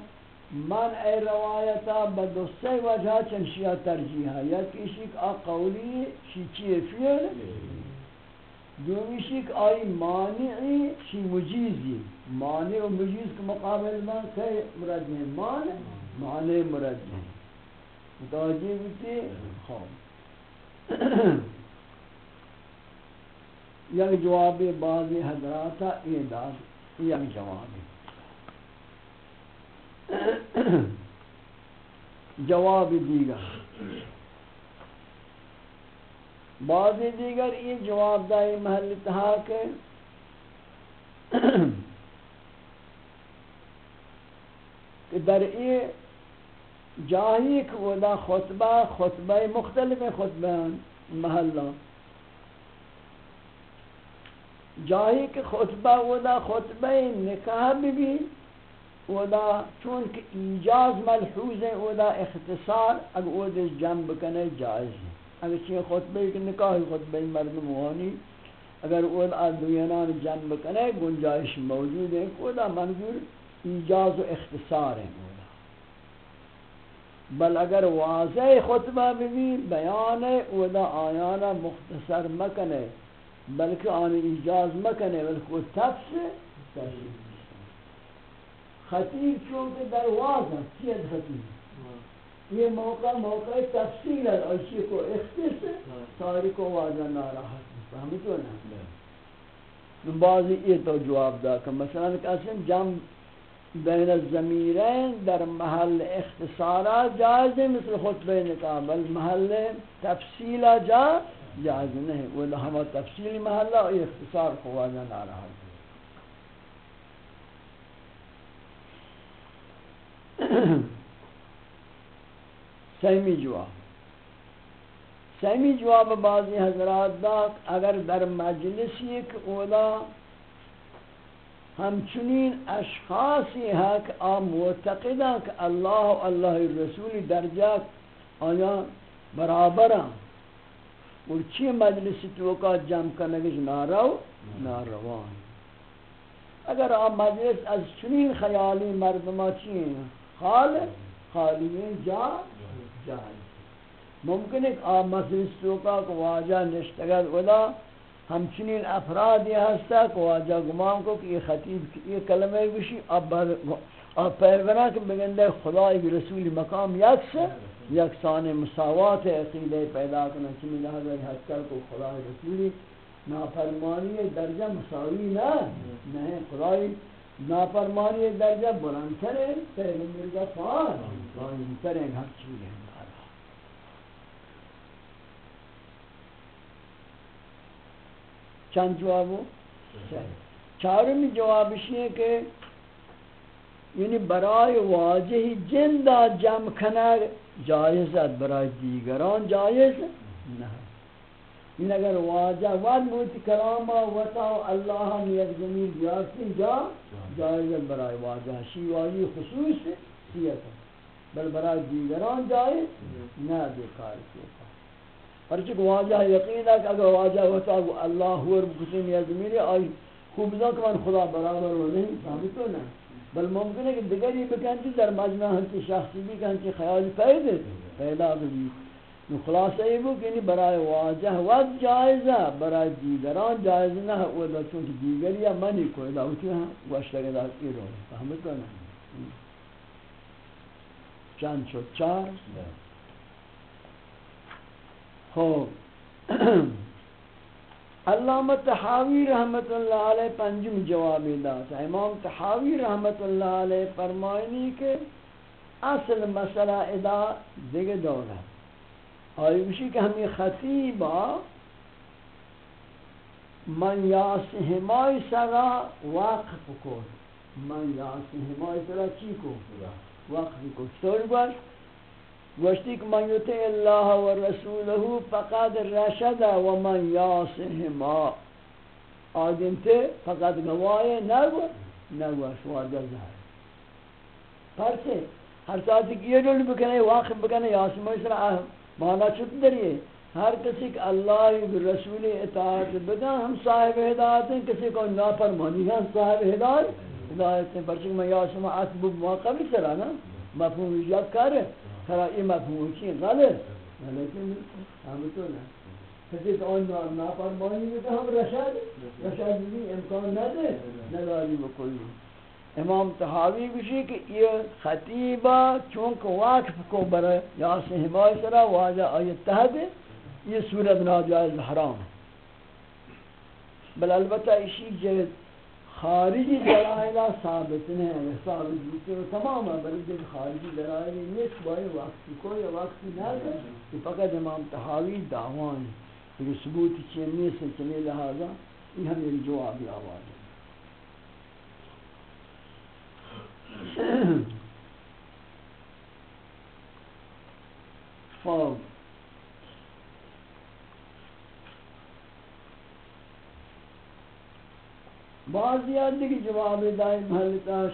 من اے روایتا بدوستے وجہ چنشیہ ترجیح ہے۔ یا کسی کا قولی شیچی فیل دومیشی کہ آئی مانعی شی مجیزی. مانع و مجیز کے مقابل میں کئی مرد ہیں مانع مانع مرد ہیں متوجہ بیتی خواب یک جواب بعضی حضراتا یہ داد یک جواب. جواب دیگر. بعضی دیگر یہ جواب دائی محل تہا کہ کہ در ای جاہی کہ وہ دا خطبہ خطبہ مختلف خطبہ محلہ۔ جاہی کہ خطبہ، ودا خطبہ نکاح بھی بھی، ودا چونکہ ایجاز ملحوظ ہے، ودا اختصار، اگر ودا جنب کنے جائز ہے۔ اگر چیئے خطبہ کہ نکاح خطبہ مرد موانی اگر ودا دوینان جنب کنے گنجائش موجود ہے ودا منظور ایجاز و اختصار ہے بل اگر واضح خطبہ بھی بیان ہے ودا آیانا مختصر مکنے، بلکہ آن ایجاز مکنے، بلکہ وہ تفس خطیب چونکہ درواز ہے چیز خطیب؟ یہ موقع موقع تفصیل ہے اور اسی کو اختص ساری کو واضح ناراحت فهمتو نا؟ بعضی یہ تو جواب دا کہ مثلا قسم جم بین الزمیرین در محل اختصارات جائز ہے مثل خطبہ نکاح بل محل تفصیل جائز جائز نہیں۔ وہ ہمہ تفصیلی محلہ اور اختصار کو واضح نہ رہا۔ سیمی جواب۔ سیمی جواب بعضی حضرات دا اگر در مجلس یک اولا ہمچنین اشخاصی ہے کہ آم معتقدہ کہ اللہ و اللہ رسول درجہ آیا برابر ہیں اور چی مجلس تو جمع کنگش نارو؟ ناروان. اگر آپ مجلس از چنین خیالی مردمہ چی ہیں خال خالی جا جائے ممکن ہے کہ آپ مجلس تو کا واجہ نشتگل ودا ہم چنین افرادی ہستا کہ واجہ گمان کو کہ یہ خطیب، یہ کلمہ گوشی اب پیرونا کہ بگندے خدای رسول مقام یک سے یکسان مساوات عقیدہ پیدا کرنا چمی لہذا حد کر کو خدا رسولی نافرمانی درجہ مساوی نہ نہیں خدای نافرمانی درجہ بلندتر ہے پیغمبر کا فار بلندتر ہے ہر چیز ہے چند جوابو اچھا۔ چارمی جوابش یہ کہ یعنی برای واجہ جندہ جمع کنر جائزت برای دیگران جائز نہ۔ این اگر واجہ ود موتی کلاما وطا، اللہ ہم یک زمین بیارتی جا جائزت برای واجہ شی واجی خصوص سیتا بل برای دیگران جائز، نہ بیکار کیتا پرچک واجہ یقین ہے کہ اگر واجہ وطا اللہ ہوا ہور بکتن یا زمین آئی خوب ذاک من خدا برابر ہو، نہیں ثابت ہو نہیں بل ممکن ہے کہ دیگری بکنچی در مجمع ہنچی شخصی بھی کنچی خیال پیدا پیدا بھی۔ نو خلاصہ یہ بو کہ یعنی برای واجہ وقت جائزہ برای دیگران جائز نہ، وہ دا چونکہ دیگری یا منی کوئی دا ہوتی ہیں واشتگی دا کی رو۔ فهمت نا۔ چند شد چار۔ خوب علامہ تحاوی رحمت اللہ علیہ پنجم جوابی داتا امام تحاوی رحمت اللہ علیہ فرمائنی کہ اصل مسئلہ ادا دیگه دور ہے۔ اور یہ کہ ہمیں خطیبہ من یاس ہمائی سرا وقف کو من یاس ہمائی سرا چی کو وقف کو چطور باش گوشتی کہ من یطع اللہ و رسولہ فقد رشد و من یاس ہما آدم تے فقط گواہ نگو نگو شوارد زہر پرچے ہر ساتھ یہ رول بکنے واقف بکنے یاسم سرا مانا چھت دریئے ہر کسی کہ اللہ رسول اطاعت بدا ہم صاحب ہدایت ہیں کسی کو نافرمانی ہے صاحب ہدایت ہدایت ہیں پرچک میں یاسم عصب موقع بھی سرا نا مفہوم ایجاد کر ہے سرا یہ مفہوم چی غلط لیکن ہم تو نا کسی تو ان نافرمانی بھی تو ہم رشاد رشاد بھی امکان نہ دے نہ بکلی امام تحاوی بشی کہ یہ خطیبہ چونکہ واقف کو برے یا سے حمای سرا واجہ آیت تحت یہ صورت ناجائز حرام بل البتہ اسی جہد خارجی دلائلہ یعنی ثابت نہیں ہے ثابت ہوتے ہیں تمام ہے بلکہ خارجی دلائلی نیس بائی وقتی کوئی وقتی نہ ہے کہ فقط امام تحاوی دعوان ہے کہ ثبوت چینی سے چنے لہذا یہ ہمیں جوابی آواز ہے فوق۔ بعض یاد دیگه جواب دائی محلتا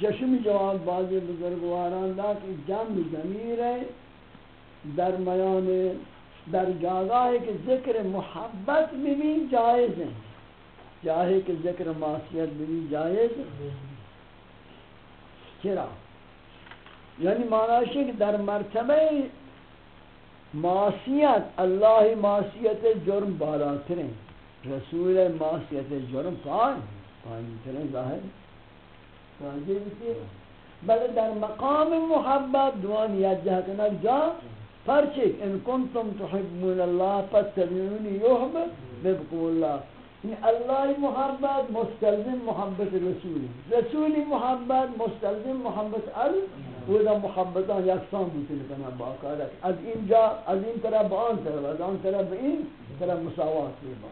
ششمی جواب بعض بزرگواران دا کہ جمع ضمیر ہے، در میان، در جاگہ ہے کہ ذکر محبت میں بھی جائز ہے۔ چاہے کہ ذکر معصیت بھی جائز چرا؟ یعنی معنی ہے کہ در مرتبہ معصیت، اللہ معصیت جرم بالاتر ہیں رسول معصیت جرم پای پای ترین ظاهر. راضی بله در مقام محبت دوان یاد جهت کنک جا. پرچه ان کنتم تحبون الله فاتبعونی یحب. ببقو الله. این الله محبت مستلزم محبت رسول رسول محبت مستلزم محبت ال و دا محبتان یکسان بودن کنن با از اینجا از این طرف به آن طرف از آن طرف به این طرف مساوات با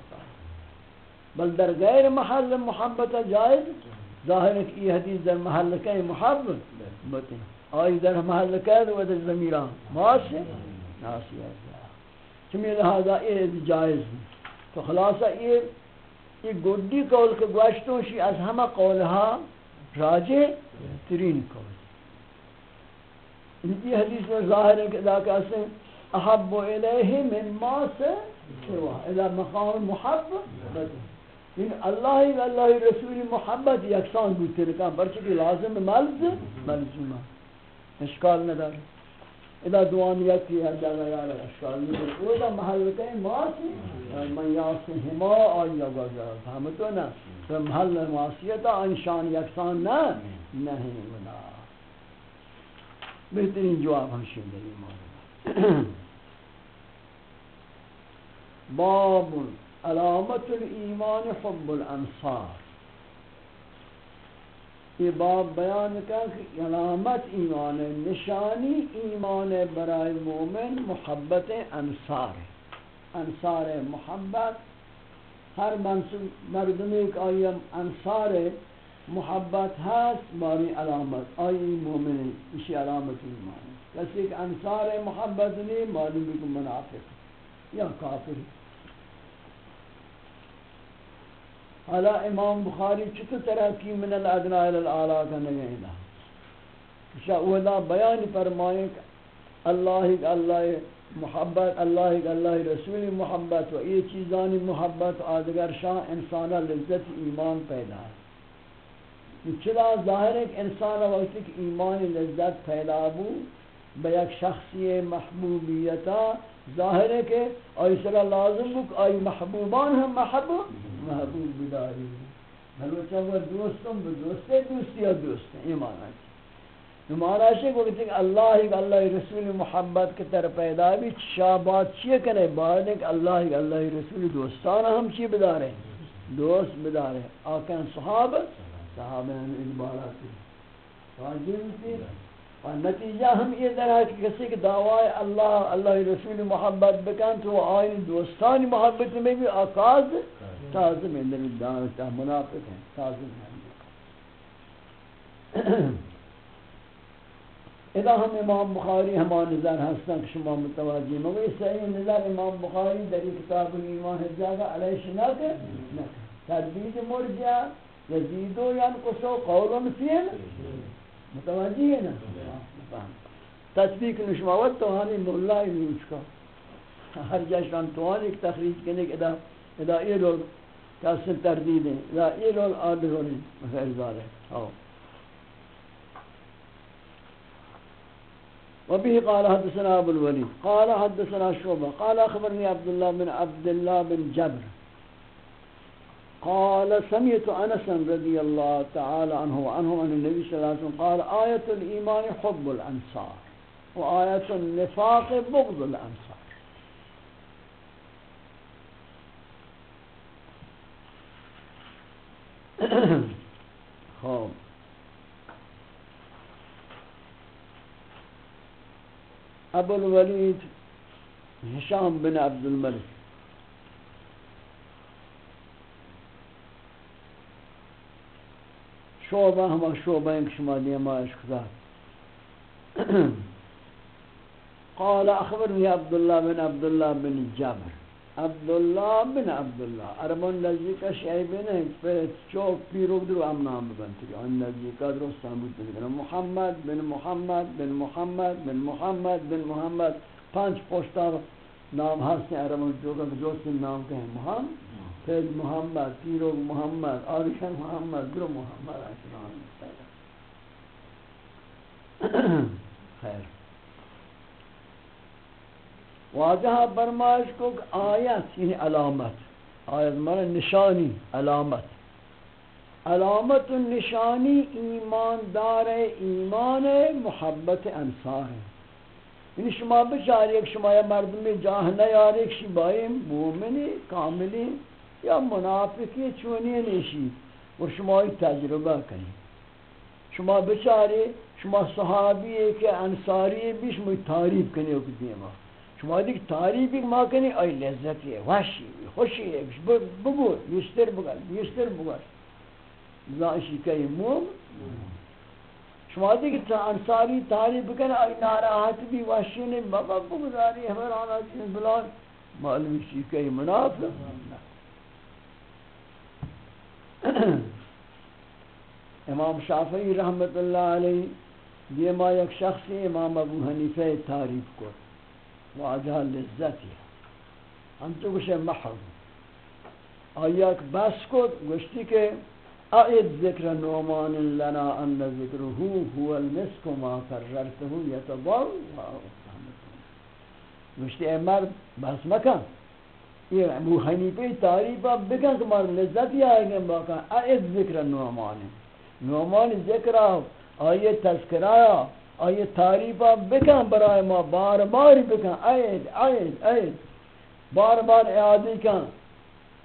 بل در غیر محل محبت جائز ظاہر ہے کہ یہ حدیث در محل کے محبت آئی در محل کے و در ضمیران معاشی ناسی ہے چمی لہذا یہ جائز تو خلاصہ یہ یہ گڈی قول کے گوشتوں شی از ہمہ قولہا راجع ترین قول یہ حدیث میں ظاہر ہے کہ ادا کہتے ہیں احب الیہ مما سے سوا. إلى مقام محبت این اللہ اللہ رسول محبت یکسان بودتے لکھا برچہ لازم ملز ملزومہ اشکال ندار اذا دوانیت کی ہر جگہ یار اشکال ندار او دا محل کہیں معاصی من یاسی ہما آیا گزا فهمتو نا تو محل معاصیتا انشان یکسان نا نہیں ولا بہترین جواب ہم شیل دیں مورد باب علامت الایمان حب الانصار یہ باب بیان کا کہ علامت ایمان نشانی، ایمان برائے مومن، محبت انصار. انصار محبت. ہر مردمی کا آئیم انصار محبت ہست باری علامت. آئی مومن، اسی علامت ایمان. کسی کہ انصار محبت نہیں معلوم بھی کہ منافق یا کافر. حالا امام بخاری چطور طرح کی من الادنا الى الاعلا کا نہیں ہے شاہ بیان فرمائیں کہ اللہ اللہ محبت، اللہ اللہ رسول محبت و یہ چیزانی محبت آدگر شاہ انسانا لذت ایمان پیدا ہے۔ چلا ظاہر ہے کہ انسان وقت ایمان لذت پیدا بو بیک شخصی محبوبیتا ظاہر ہے کہ آئی صلی لازم بک آئی محبوبان ہم محبوب محبوب بداری بلوچہ وہ دوستم بدوستے دوستی یا دوستے یہ معنی ہے۔ ہمارا شک وقت کہ اللہ ہی اللہ رسول محبت کے طرح پیدا بھی شابات چیئے کرے بعد کہ اللہ ہی اللہ رسول دوستانہ ہم چی بدارے دوست بدارے آکن صحابہ صحابہ ہم ادبارات واجب تھی۔ اور نتیجہ ہم یہ در کہ کسی کہ دعوائے اللہ اللہ رسول محبت بکن تو آئین دوستانی محبت میں بھی آکاز تازم ہے نبی دانتا منافق ہیں تازم ہیں اذا ہم امام بخاری ہمان نظر ہستن کہ شما متوجہ مگر صحیح نظر امام بخاری در کتاب ایمان حجاگہ علیہ شناک تردید مرجع، یزیدو ینقصو قول فیل متوجہ ہے نا؟ تطبیق نشماوت توانی مولا نوچ کا ہر جاشان توانی ایک تخریج کرنے کے ادا ادا یہ رول کاسل تردید ہیں ادا یہ رول آدھ رول غیر ذالک آؤ۔ وبه قال حدثنا ابو الوليد قال حدثنا شعبة قال اخبرني عبد الله بن عبد الله بن جبر قال سمعت أنس رضي الله تعالى عنه وعنه عن النبي صلى الله عليه وسلم قال آية الإيمان حب الأنصار وآية النفاق بغض الأنصار. خوب أبو الولید هشام بن عبد الملک شعبہ ہما شعبہ ایک شما دیما اشکتا قال اخبرني عبد الله بن عبد الله بن جابر عبد الله بن عبد الله ارمون نزدیک شعیب نے پھر چوک پیرو در ام نام بنتی ان نزدیک درست هم بود محمد بن محمد بن محمد بن محمد بن محمد پنج پشتا نام هست ارمون جو کہ دوست نام کہ محمد پھر محمد پیرو محمد آرشن محمد درو محمد خیر. واجہ برمائش کو آیت یعنی علامت. آیت مانا نشانی، علامت. علامت نشانی ایمان دار ایمان محبت انصار. ہے یعنی شما بچار ایک شما یا مردمی جاہ نیار ایک شبائی مومنی کاملی یا منافقی چونی نیشی؟ اور شما تجربہ کریں شما بچاری، شما صحابی ہے انصاری بیش مجھ تعریف کرنے کو دیما شما دیکھ تعریف ایک ماں کنی آئی لذتی ہے وحشی، خوشی ہے بگو یستر بگل یستر بگل زاشی کئی موم شما دیکھ انصاری تعریف کنی آئی ناراحت بھی وحشی نہیں بابا بگزاری حمرانا چیز بلان. معلوم شی کئی منافق؟ امام شافعی رحمت اللہ علیہ، یہ ما یک شخص امام ابو حنیفہ تعریف کو، واجہ لذت ہے۔ ہم تو کچھ محض۔ آیاک بس کو گوشتی کہ، اعد ذکر نومان لنا ان ذکرہو هو المسک ما کررته یتضل گوشتی اے مرد، بس مکن۔ یہ ابو حنیفہ تعریفہ بکن کہ مار لذت ہی آئے گے باقا اعد ذکر نومان نومان ذکر آئیے تذکرہ آئیے تعریفہ بکن برای ما بار بار بکن۔ عید عید عید بار بار اعادی کن۔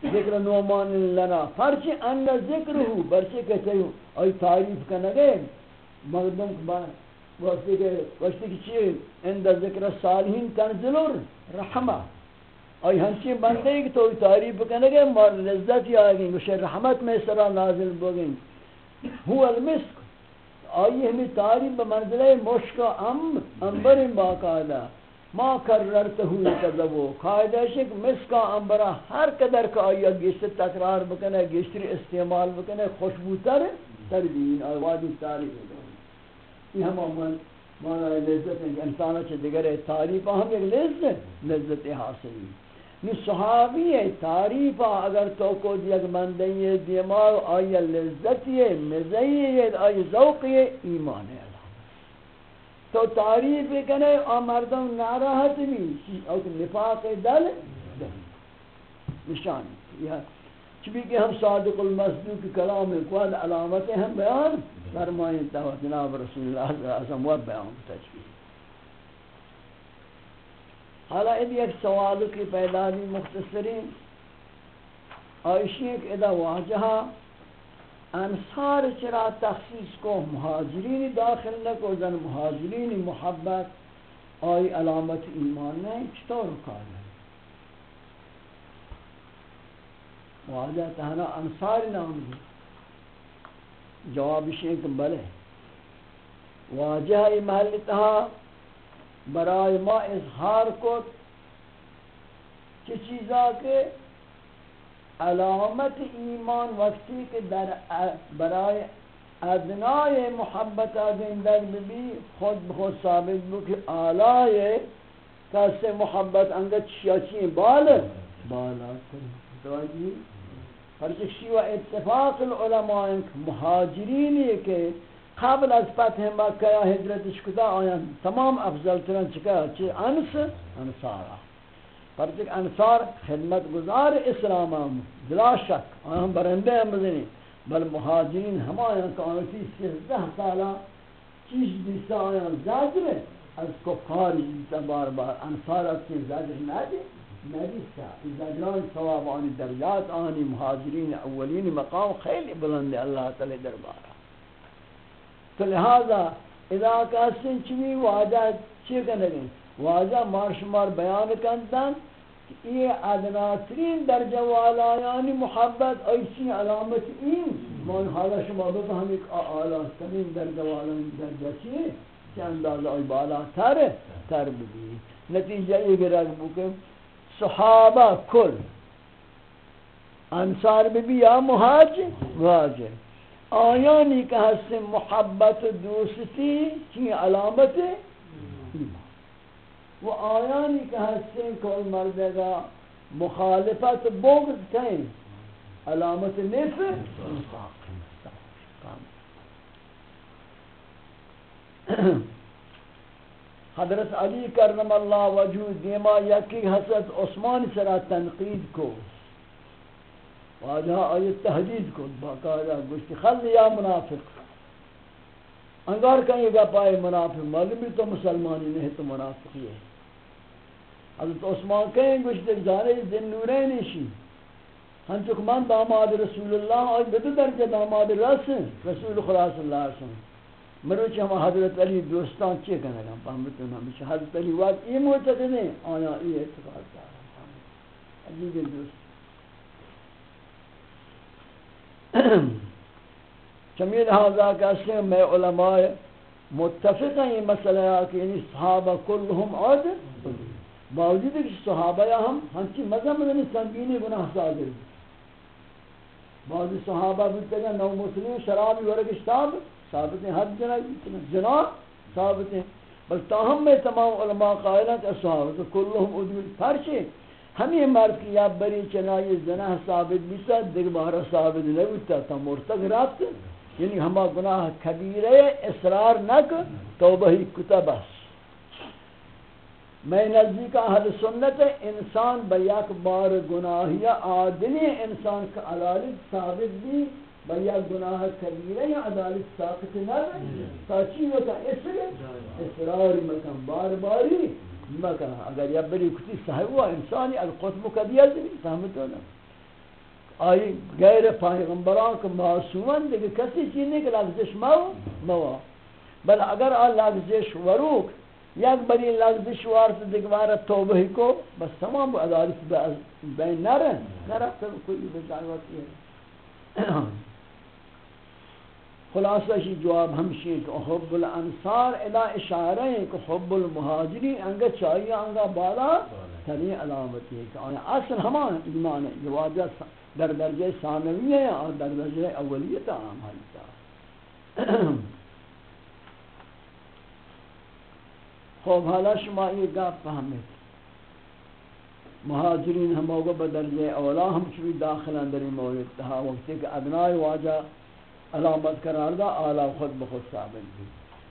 ذکر نومان لنا۔ پرچی اندر ذکر ہو برچی کہتے ہو۔ آئی تعریف کن کنگے مردم وقتی کہ وقتی کہ چیئے؟ اندر ذکر صالحین تنزلور رحمہ۔ آئی ہنچی بندے کہ تو تعریف کنگے مار لذت یا آگیں گوشے رحمت میں سرا نازل بگیں هو المسک، آئی ہمیں تعریف بمنزلہ مشک ام انبر باقاعدہ۔ ما کررته کذبو قاعدہ شک مسکا انبرا ہر قدر کا آئی گشت تکرار بکنے گشتری استعمال بکنے خوشبوتر تردین آوازی تعریف یہ ہم آمان مانا لذت ہے کہ انسانہ چھ دیگر تعریف ہم ایک لذت لذت حاصلی نی صحابی ہے، تعریف اگر تو کو دیگ مندی ہے دیمار آئی لذتی ہے مزئی ہے آئی ذوق ہے، ایمان ہے۔ تو تعریف کنے آ مردم ناراحت بھی او نفاق دل نشان۔ یہ چبی کہ ہم صادق المصدوق کلام قواد علامتیں ہم بیان فرمائیں تو جناب رسول اللہ صلی اللہ علیہ وسلم و بیان تجبیح حالا ایک سوال کی پیدا بھی مختصرین آئشی ایک ادا واجہا، انصار چرا تخصیص کو مہاجرین داخل نہ کو زن مہاجرین محبت، آئی علامت ایمان نہیں چطور کار ہے؟ واجہ تہنا انصار نام دی۔ جواب شیخ بلے۔ واجہ محل تہا برائے ما اظہار کو چی چیزا کے علامت ایمان وقتی کہ در برائے ادنائے محبت آدم در بھی خود بخود ثابت بو کہ آلائے کسی محبت انگت شیعچی بال بالا. توجی پرچک شیوہ اتفاق العلماء مہاجرین یہ کہ قبل از فتح مکہ یا حجرت شکتا آیان تمام افضل ترن چکا چی انس؟ انصارا پرچک انصار خدمت گزار اسلام ہم بلا شک. آیان برندے ہم بزنی. بل مہاجرین ہم آیان کانتی سیزدہ سالا چیز دیسا آیان زجر از کفاری دیسا بار بار. انصار از کی زجر نادی. نبیسا زجران ثواب آنی درجات آنی، مہاجرین اولین مقام خیلی بلند اللہ تعالی دربارا تو لہذا اذا کاسن چوی واجہ چی کنگیں واجہ مارشمار بیان کندن یہ ادنا ترین درجہ والا یعنی محبت، ایسی علامت این من حالا شما بفهم ایک آلا ترین درجہ والا درجہ چی چی اندازہ ای بالا تر تر بگی نتیجہ یہ گرگ بکم صحابہ کل، انصار بھی یا مہاجر واجر. آیانی که هست محبت دوستی چی علامت؟ و آیانی که هست کل مردگا مخالفت بغض کن. علامت نفر حضرت علی کرم اللہ وجود دیما یکی حضرت عثمان سرا تنقید کو. واجہ آیت تحدید کو، باقاعدہ گوشتی خل یا منافق. انگار کہیں گا پائے منافق معلوم تو مسلمانی نہیں تو منافقی ہے۔ حضرت عثمان کہیں گوشتی جانے دن نورین شی ہم چک من داماد رسول اللہ، آج بدو درجہ داماد رسول رسول خدا صلی اللہ علیہ وسلم۔ مروچ ہم حضرت علی دوستان چیئے کہنے گا پہمتن ہمیشہ حضرت علی وقت یہ معتقد ہیں، آیا یہ اتفاق دارا۔ عجیب دوست چمیل حاضر کہتے ہیں میں علماء متفق ہیں یہ مسئلہ ہے کہ یعنی صحابہ کلہم عادل باوجود ہے کہ صحابہ یا ہم ہنچی مذہب میں سنگینی گناہ صادر بعضی صحابہ بودتے گا نو مسلم شرابی ورگ اشتاب ثابت ہیں، حد جناب جناب ثابت ہیں۔ بل تاہم میں تمام علماء قائلہ کہ صحابہ کلہم عدول فرشے ہمیں مرد کی یا بری چنائی زنہ ثابت بیتا دیکھ بارا ثابت نبیتا، تا مرتق رابط یعنی ہما گناہ کبیرے اصرار نک، توبہ ہی کتب اس میں نزدیک اہل سنت انسان بیاک بار گناہی آدمی انسان کا عدالت ثابت بھی بیاک گناہ کبیرے یا عدالت ثابت نہ تا چیزوں کا اصرار مکم، بار باری مکن اگر یا بری کتی صاحب ہوا انسانی القطب کدی از نہیں فهمتو نا آئی غیر پیغمبران که معصومن دیگه، کسی چی نہیں که لغزش مو؟ موا بل اگر آن لغزش وروک، یک بری لغزش وارت دیگه وارد توبه کو، بس تمام عدالت بین نرن نرفت، کوئی بجانواتی ہے خلاصہ شی جواب ہمشی کہ حب الانصار الہ اشارہ ہے کہ حب المہاجرین انگا چاہیے، انگا بالا تری علامت ہے کہ آیا اصل ہمان ایمان ہے جو واجہ در درجہ ثانوی ہے، اور در درجہ اولیت عام حالتا خوب، حالا شما یہ گاپ فهمت مہاجرین ہم ہوگا بدرجہ اولا ہم چوی داخل اندر مورد تہا وقتی کہ ادنائی واجہ علامت قرار دا اعلی خود بخود ثابت بھی۔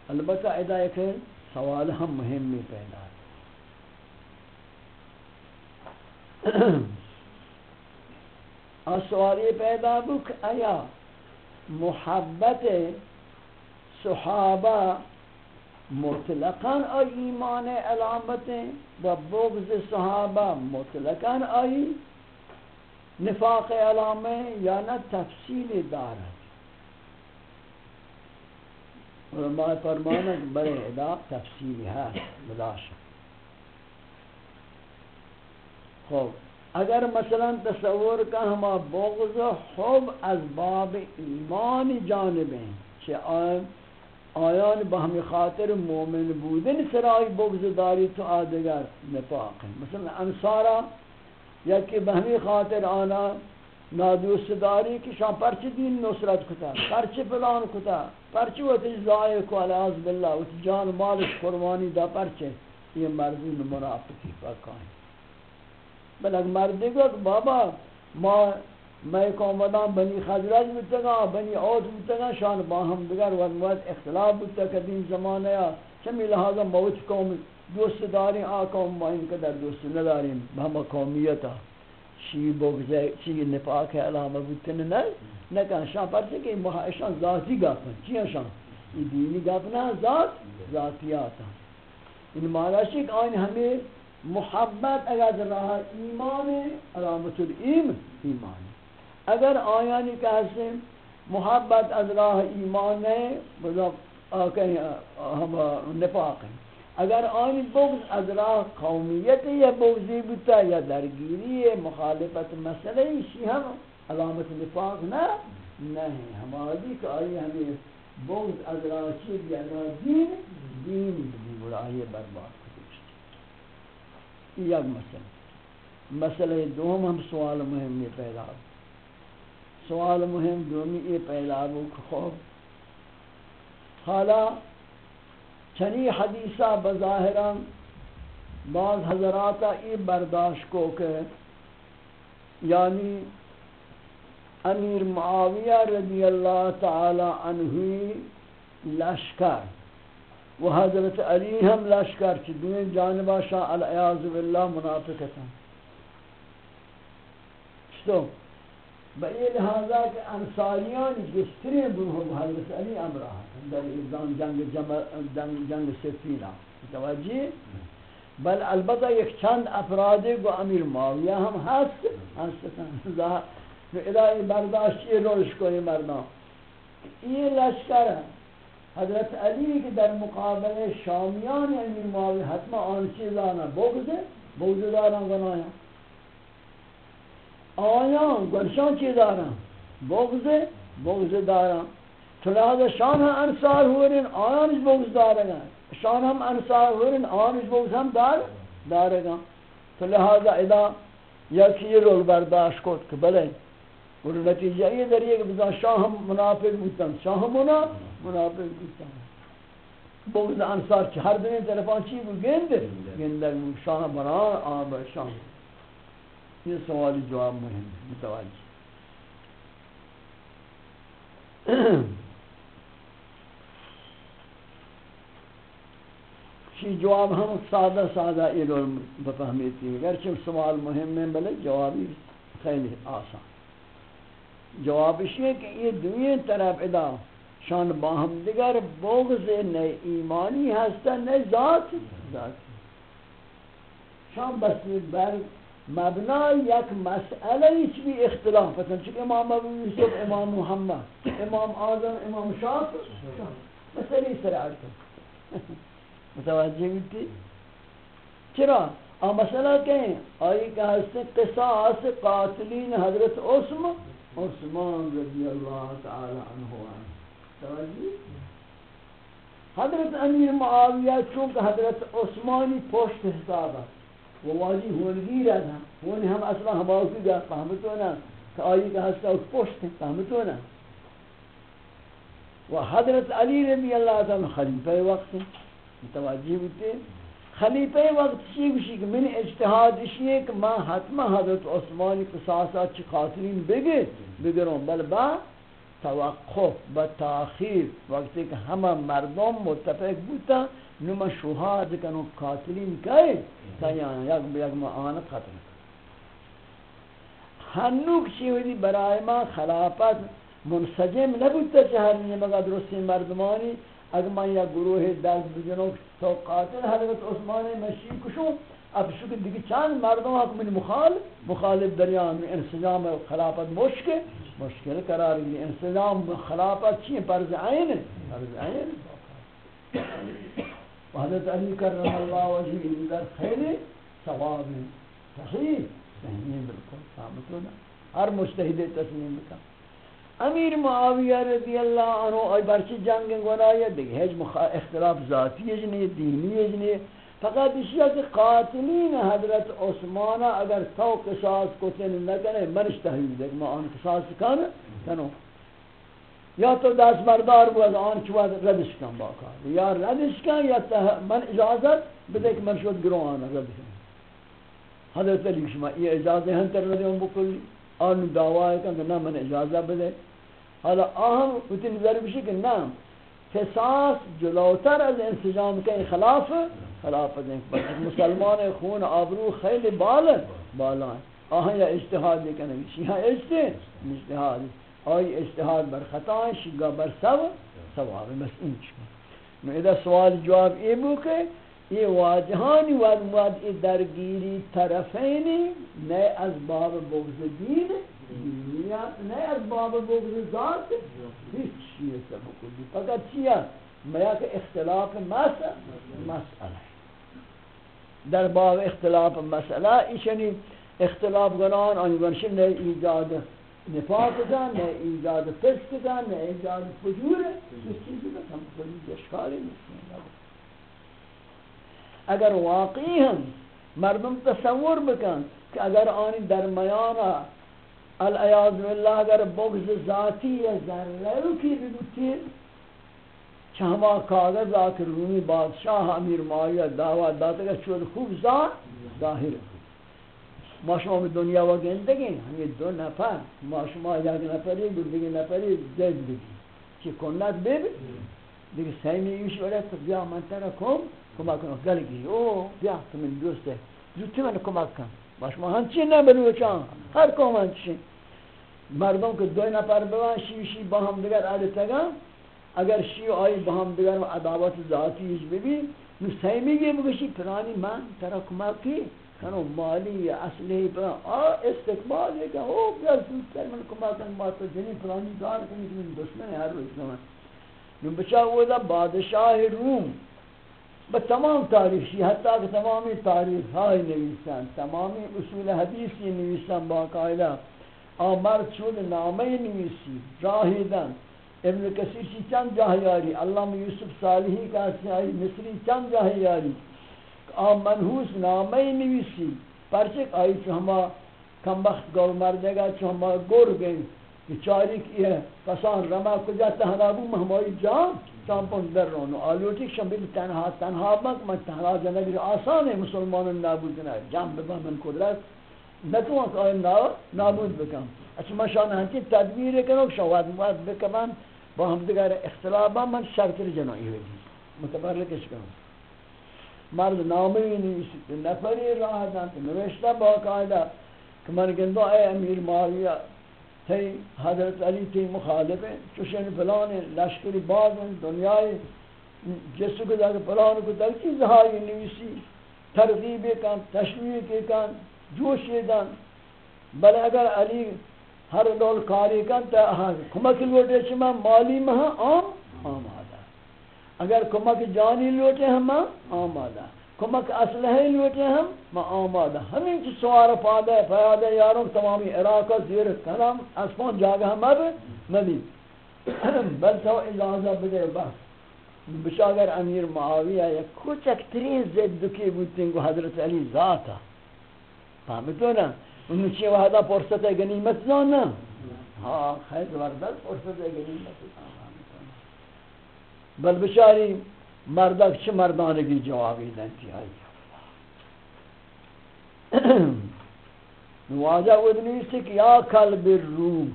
البتہ ادا ایک سوال ہم مهم میں پیدا اور سوال یہ پیدا بک، آیا محبت صحابہ مطلقاً آئی ایمان علامتیں و بغض صحابہ مطلقاً آئی نفاق علامیں یا نہ تفصیل دارت علماء فرمانا کہ بڑے ادا تفصیلی ہے بداشت خوب اگر مثلا تصور کا ہما بغض و حب از باب ایمان جانب ہیں چھ آئین آیان بہمی خاطر مومن بودن سرائی بغض داری تو آدگر نفاق ہیں۔ مثلا انصارا یکی بہمی خاطر آنا نادوست داری کہ شان پرچ دین نصرت کتا پرچ فلان کتا پرچ و تجزائی کو علیہ باللہ و جان مالش قربانی دا پرچ یہ مردی منافقی پاکائیں بل اگر مردی کو بابا، ما، میں قومدان بنی خزرج بتگا، بنی اوس بتگا، شان با باہم دگر ورموت اختلاف بتا قدیم زمانہ یا چمی لہذا موت قوم دوست داریں آ قوم ما ان قدر دوست نداریں بہم قومیتا۔ شی بغض شی نفاق ہے، علامہ بتن نہ نہ شان پر سے کہ شان ذاتی گاپن چی شان یہ دینی گاپنا ذات، ذاتیات ان مالا شک آئین ہمیں محبت اگر راہ ایمان علامت الایمان ایمان اگر آیانی کہ ہستیں محبت از راہ ایمان ہے مطلب ہم نفاق ہیں۔ اگر آنی بغض از راہ قومیت یا بغضی بتا یا درگیری مخالفت مسئلہ اسی ہم علامت نفاق نہ نہیں ہماری کہ آئی ہمیں بغض از راہ چیز یا راه یعنی دین. دین بھی بڑا یہ برباد کرتے یک مسئلہ مسئلہ دوم ہم سوال مهم یہ پیدا سوال مهم دومی یہ پیدا ہو کہ خوب حالا چنی حدیثہ بظاہران بعض حضراتا ای برداشت کو کہ یعنی امیر معاویہ رضی اللہ تعالی عنہ لشکر و حضرت علی ہم لشکر چی دوین جانبہ شاہ العیاض باللہ منافقتا چطور بئی لہذا کہ انصاریان جستری بروہ حضرت علی امرہ۔ در ایران جنگ جنگ, جنگ سفینا متوجه؟ بل البته یک چند افراد و امیر معاویه هم هست. هستن الهی برداشت یه رولش کنی مردم. این لشکر حضرت علی که در مقابل شامیان امیر معاویه حتما آن چیزانه بگذه، بگذه دارن گناه. آیا گلشان چی دارم؟ بغزه؟ بغزه دارم تو لہذا شان هم انصار ہورن آیانش بغض دارن شان هم انصار ہورن آیانش بغض هم دار دارن تو لہذا ادا یکی رول برداشت کت که بله اور نتیجہ یہ در یہ کہ بزا شاہ ہم منافق بودتن شاہ ہم منافق بودتن بغض انصار چی ہر دنیا طرفان چی بود؟ گند گندر شاہ بران آن شاہ یہ سوالی جواب مهم. متوجہ شی جواب ہم سادہ سادہ یہ بفہمیتی ہے اگرچہ سوال مهم ہے بلے جوابی خیلی آسان۔ جواب اس یہ کہ یہ دوئے طرف ادا شان باہم دیگر بغض نئے ایمانی ہستا، نئے ذات۔ ذات شان بس بر مبنا یک مسئله هیچ بی اختلاف۔ مثلا چون امام ابو یوسف، امام محمد، امام آدم امام شاف شافع مسئله سرعت متوجه بیتی چرا؟ آ مسئلہ کہیں؟ آئی کہ ہستے قصاص قاتلین حضرت عثمان عثمان رضی اللہ تعالی عنہ توجہ حضرت امیر معاویہ، چونکہ حضرت عثمانی پشت حسابہ وہ واجی ہونگی رہا ہونی ہم اصلا ہماؤکی گا فهمتو نا۔ کہ آئی کا ہستا اس پوشت ہیں فهمتو نا۔ و حضرت علی رضی اللہ تعالی خلیفہ وقت ہے متوجہ ہوتے خلیفہ وقت چی بشی کہ من اجتہاد اشی ہے کہ ما حتما حضرت عثمانی قصاصات چی قاتلین بگے، بگروں، بل با توقف با تاخیر وقتی کہ ہمہ مردم متفق بوتا نما شهاد کنو قاتلین کئی تیان یک بیگ ما آن قتل هنوک چیوی برای ما خلافت منسجم نبودتا چه هر نیمه درستی مردمانی اگر من یک گروه دست بجنو تو قاتل حضرت عثمان مشی کشو، اب شو که دیگه چند مردم ها من مخالف مخالف دریان انسجام خلافت مشکل مشکل قرار گیری انسجام خلافت چیه؟ پرز عین پرز عین. حضرت علی کرم اللہ وجہ ان در خیلی ثواب ہے صحیح صحیح بالکل ثابت ہونا، ہر مجتہد تسلیم بکا امیر معاویہ رضی اللہ عنہ اور برچی جنگ گنایا دیکھ ہیچ اختلاف ذاتی ہے جنہی دینی ہے جنہی فقط اشیاء کہ قاتلین حضرت عثمانہ اگر تو قصاص کو تین نکنے منش تحویل دیکھ، ما آن قصاص کن کنو یا تو دست بردار بود، آن چواد ردش کن باقا یا ردش کن، یا تح... من اجازت بده که من شد گروه آن ردش کن۔ حضرت علی شما، یہ اجازت ہن تر ردی ہم بکلی۔ آن دعوی کن کہ نا من اجازت بده حالا آہم اتنی نظر بشی کہ نا قصاص جلوتر از انسجام کے خلاف خلاف دیں مسلمان خون آبرو خیلی بالا بالا. ہیں آہاں یا اجتحاد کرنے شیہاں اجتحاد آئی اجتحاد بر خطا ہیں بر سو، سواب بس این چکا نو سوال جواب ای بو کہ یہ واجہانی واد ای درگیری طرفینی نئے از باب بغض دین نئے از باب بغض ذات ہیچ چیئے سب فقط چیئے میا کہ اختلاف مسئلہ در باب اختلاف مسئلہ ایشنی اختلاف گران آنی ورشن نئے ایجاد نفاق کن نئے ایجاد فسق کن نئے ایجاد فجور اس چیزی کا ہم کوئی اشکالی نہیں اگر واقعی ہم مردم تصور بکن کہ اگر آنی درمیانا العیاض باللہ اگر بغض ذاتی یا ذرہ کی بھی چہما کاغذ آکر رومی بادشاہ امیر معاویہ دعوت داتا کہ چود خوب ذات ظاہر ما شما به دنیا و گندگین همین دو نفر، ما شما یک نفری بود دیگه نفری زد بگی چی کنت بب دیگه سیمی ایش ولی تو بیا من ترا کم، کمک کنم گلگی او بیا تو من دوسته زودتی من کمک کن۔ ما شما همچین نه بلوچان هر قوم همچین مردم که دو نفر ببن شیشی با هم دیگر عدتگم اگر شیو آی با هم دیگر عداوت ذاتی ایش ببی نو سعی میگه بگشی پرانی من ترک که کنو مالی اصلی پران آه استقبال او بیار سوز کر من کماکن بات جنی پرانی دار کنی دشمن هر هر روز نو بچا دا بادشاه روم با تمام تاریخی حتی کہ تمامی تاریخ ہائی نویسن تمامی اصول حدیثی نویسن باقاعدہ آمر چود نامی نویسی راہیدن ابن کثیر چی چند جاہیاری علامہ یوسف صالحی کا سیائی مصری چند جاہیاری آ منحوس نامه نویسی پرچک آئی چو ہما کمبخت گول مردگا چو ہما گور گئی بیچاری کی کسان رما کجا تہرابو مہمائی جان کی چامپون در رونو. آلوٹی شم بیل تنها تنها بک من تنها جنگی آسان ہے، مسلمان نابود کنه جان ببا من قدرت، نتوان که آئی نابود بکن اچھا من شان ہنچی تدبیر کنو شواد مواد بکن با هم دیگر اختلابا من شرکر جنائی ہوئی متبرکش کنو مرد نامی نیست، نفری راه دن نوشته باقاعده که من گندو، ای امیر معاویه تی حضرت علی تی مخالفه چوشن فلان لشکری بازن دنیای جسو که در فلان کو در چیزهایی نویسی، ترغیب کن تشویق کن جوش دن بله اگر علی ہر دول کاری کن تا کمک لوٹے چما مالی مہا آم آمہا اگر کمک جانی لوٹے ہم آمادہ کمک اسلحہ لوٹے ہم، ما آمادہ ہمیں چی سوار پادہ پیادہ یاروں، تمامی عراق زیر کلام اسمان جاگہ ہم اب مدی بل تو اجازہ بدے بس بشاگر امیر معاویہ یا کوچک ترین زد دکی بودتیں کو حضرت علی ذاتا فهمتو نا، انہوں چی وحدہ پرست گنیمت زانا ہاں خیلی زبردست پرست گنیمت زانا بل بچاری مردک چه مردانگی جوابی دن تی آئی نواجہ ودنیسی کہ یا قلب الروم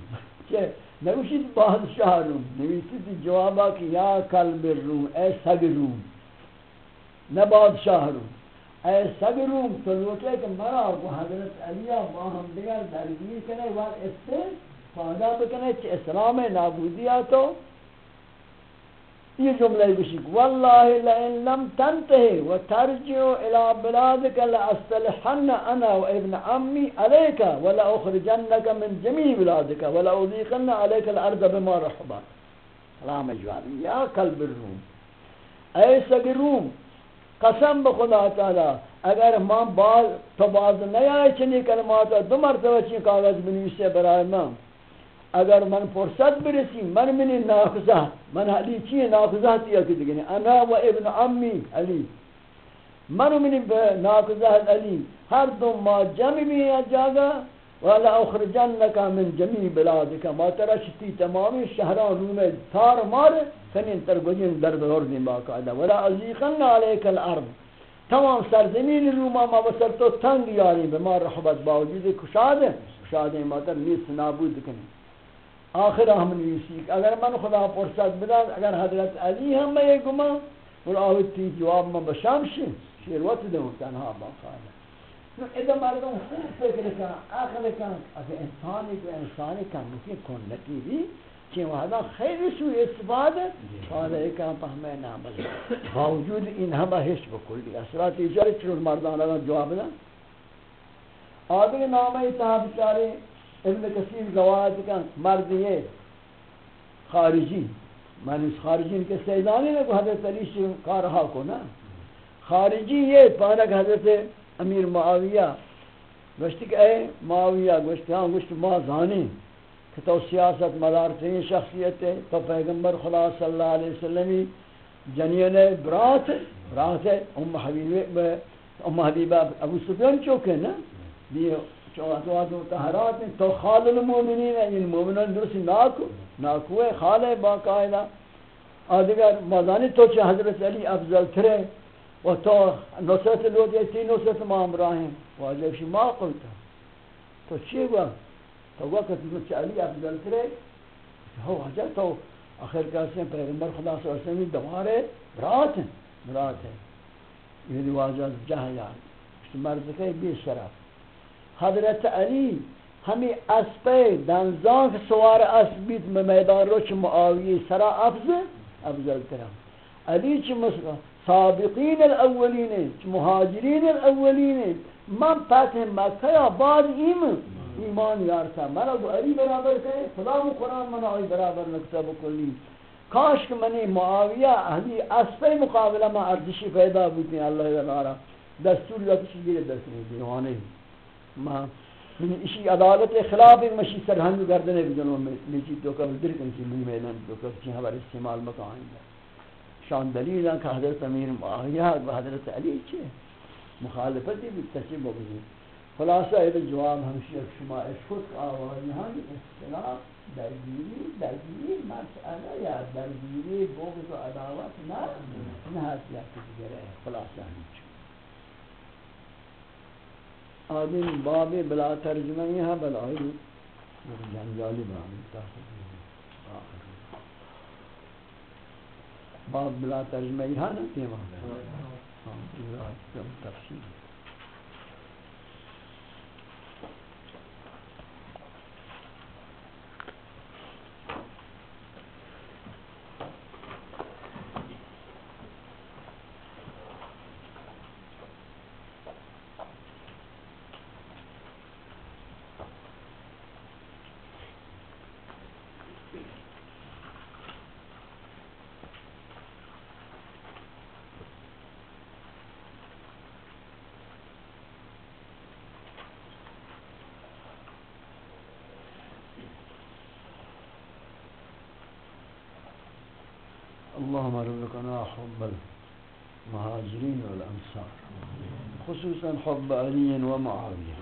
چه نوشید بادشاہ روم نویسی تی جوابا کہ یا قلب الروم، اے سگ روم، نہ بادشاہ روم۔ اے سگ روم، تو لوٹے کہ مرا کو حضرت علیہ با ہم دیگر درگیر کنے وقت اس سے فادا بکنے چه اسلام نابودیہ تو یہ جملہ بشک والله لئن لم تنتهي وترجع الى بلادك لاستلحن انا وابن عمي عليك ولا اخرجنك من جميع بلادك ولا اضيقن عليك الارض بما رحبا۔ سلام جواب یا قلب الروم۔ اے سگ روم، قسم بخدا تعالی، اگر ما باز تو باز نیای چنی کلمات دو مرتبه چی کاغذ بنویسه برای من اگر من فرصت برسی، من منی ناخذہ من علی چی ناخذہ تیا کہ دیگه؟ یعنی انا و ابن عمی علی. من منی ناخذہ علی. ہر دو ما جمع بھی جاگا ولا اخرجنك من جميع بلادك ما ترى شتي تمام شهران روم تار مار فنين ترگوجين در دور دين باقاعده ولا ازيقن عليك الارض. تمام سرزمین روما ما بسر تو تنگ یاری به ما رحبت باوجود کشاده کشاده ما در نیست، نابود کنی آخر ہم نیسی اگر من خدا فرصت بدن، اگر حضرت علی ہم میں گما اور آوتی جواب میں بشامشی شیروت دوں تنها باقاعده نو اذا مردم خوب فکر کن عقل کن از انسانی که انسانی کن ممکن کن نکیدی که وحدا خیلی سوی استفاده حالا ایکم فهمه نعمل. باوجود این همه هیچ بکلی اصلات ایجاری چرور مردان اگر جواب دن آدھے نامه اتحاب چاری ابن کثیر گواہد کن مردیه خارجی من اس خارجی کے سیدانی نے کو حضرت علی سے کارہا کو نا؟ خارجی یہ پانک حضرت امیر معاویہ۔ گوشتی کہ اے معاویہ گوشتی ہاں گوشتی ما زانی کہ تو سیاست مدار تین شخصیت ہے، تو پیغمبر خدا صلی اللہ علیہ وسلم جنین برات برات ہے، ام حبیب، ام حبیبہ ابو سفیان چوکے نا؟ دیئے چوہدوات و تحرات ہیں، تو خال المومنین ہیں، ان مومنان درست ناکو ناکو ہے خال ہے باقاعدہ آدھگر مازانی تو چھ حضرت علی افضل ترے و تو نصرت لوگ یہ تین نصرت ما امراہیں واجہ شی ما قلتا۔ تو چی گوا تو گوا کہ تو علی افضل ترے ہو واجہ تو آخر کہتے ہیں پیغمبر خدا صلی اللہ علیہ وسلم دوارے برات ہیں برات ہے یہ واجہ جہاں یار مرد کے بھی شرف حضرت علی ہمیں اسب دنزان کے سوار اسبیت میں میدان روچ معاویہ سرا افضل افضل ترم علی چی سابقین الاولین چی مہاجرین الاولین، من فتح مکہ یا بعد ایم ایمان یارتا من ابو علی برابر کہے خدا و قرآن من آئی برابر نکتا بکلی کاش کہ منی معاویہ اہلی اسب مقابلہ میں ارزشی پیدا بودنی اللہ تعالی دستور یا کسی گیر دستور دیوانے ما من اشی عدالت خلاف مشی سرہنگ گردنے بھی جنوں میں نیچی تو کب در کنسی من میدان تو کب چی ہمارے استعمال مکان ہے۔ شان دلیل ہے کہ حضرت امیر معاویہ و حضرت علی چھے مخالفتی بھی تشیب بگزی خلاصہ ہے جواب ہمشی ایک شما اشکت آواز یہاں اختلاف درگیری درگیری مسئلہ یا درگیری بغض و عداوت نہ نہ حسیت دیگر ہے۔ خلاصہ ہمشی آدم باب بلا ترجمہ یہاں ہے جنجالی باب باب بلا ترجمہ یہاں نا تیمہ ہاں تفصیل۔ حب المهاجرين والأنصار، خصوصا حب علي ومعاوية.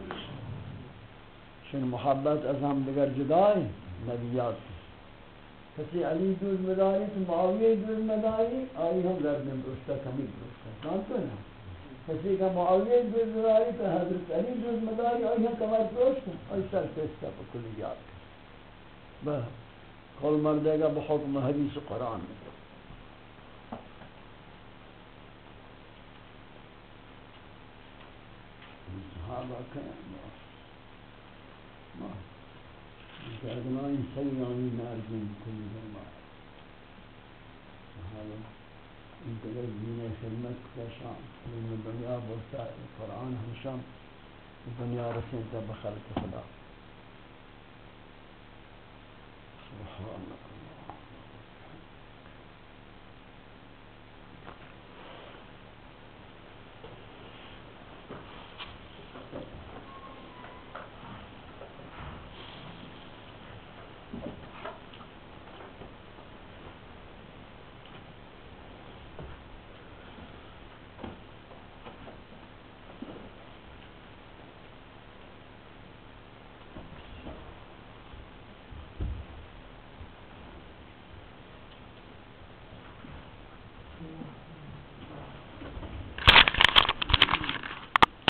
شن محبت از هم دیگر جدای نبیات کسی علی دوز مداری تو معاویه دوز مداری، آئی ہم گردن برشتا کمی برشتا جانتو نا کسی کا معاویه دوز مداری تو حضرت علی دوز مداری، آئی ہم کمر برشتا آئی سر سستا بکلیات بہ قول مردے گا بحکم حدیث قرآن میں سیانی کلی حالا انتظر دین خدمت شام من دنیا بولتا قرآن ہمشام دنیا رسین بخلق خدا سبحان اللہ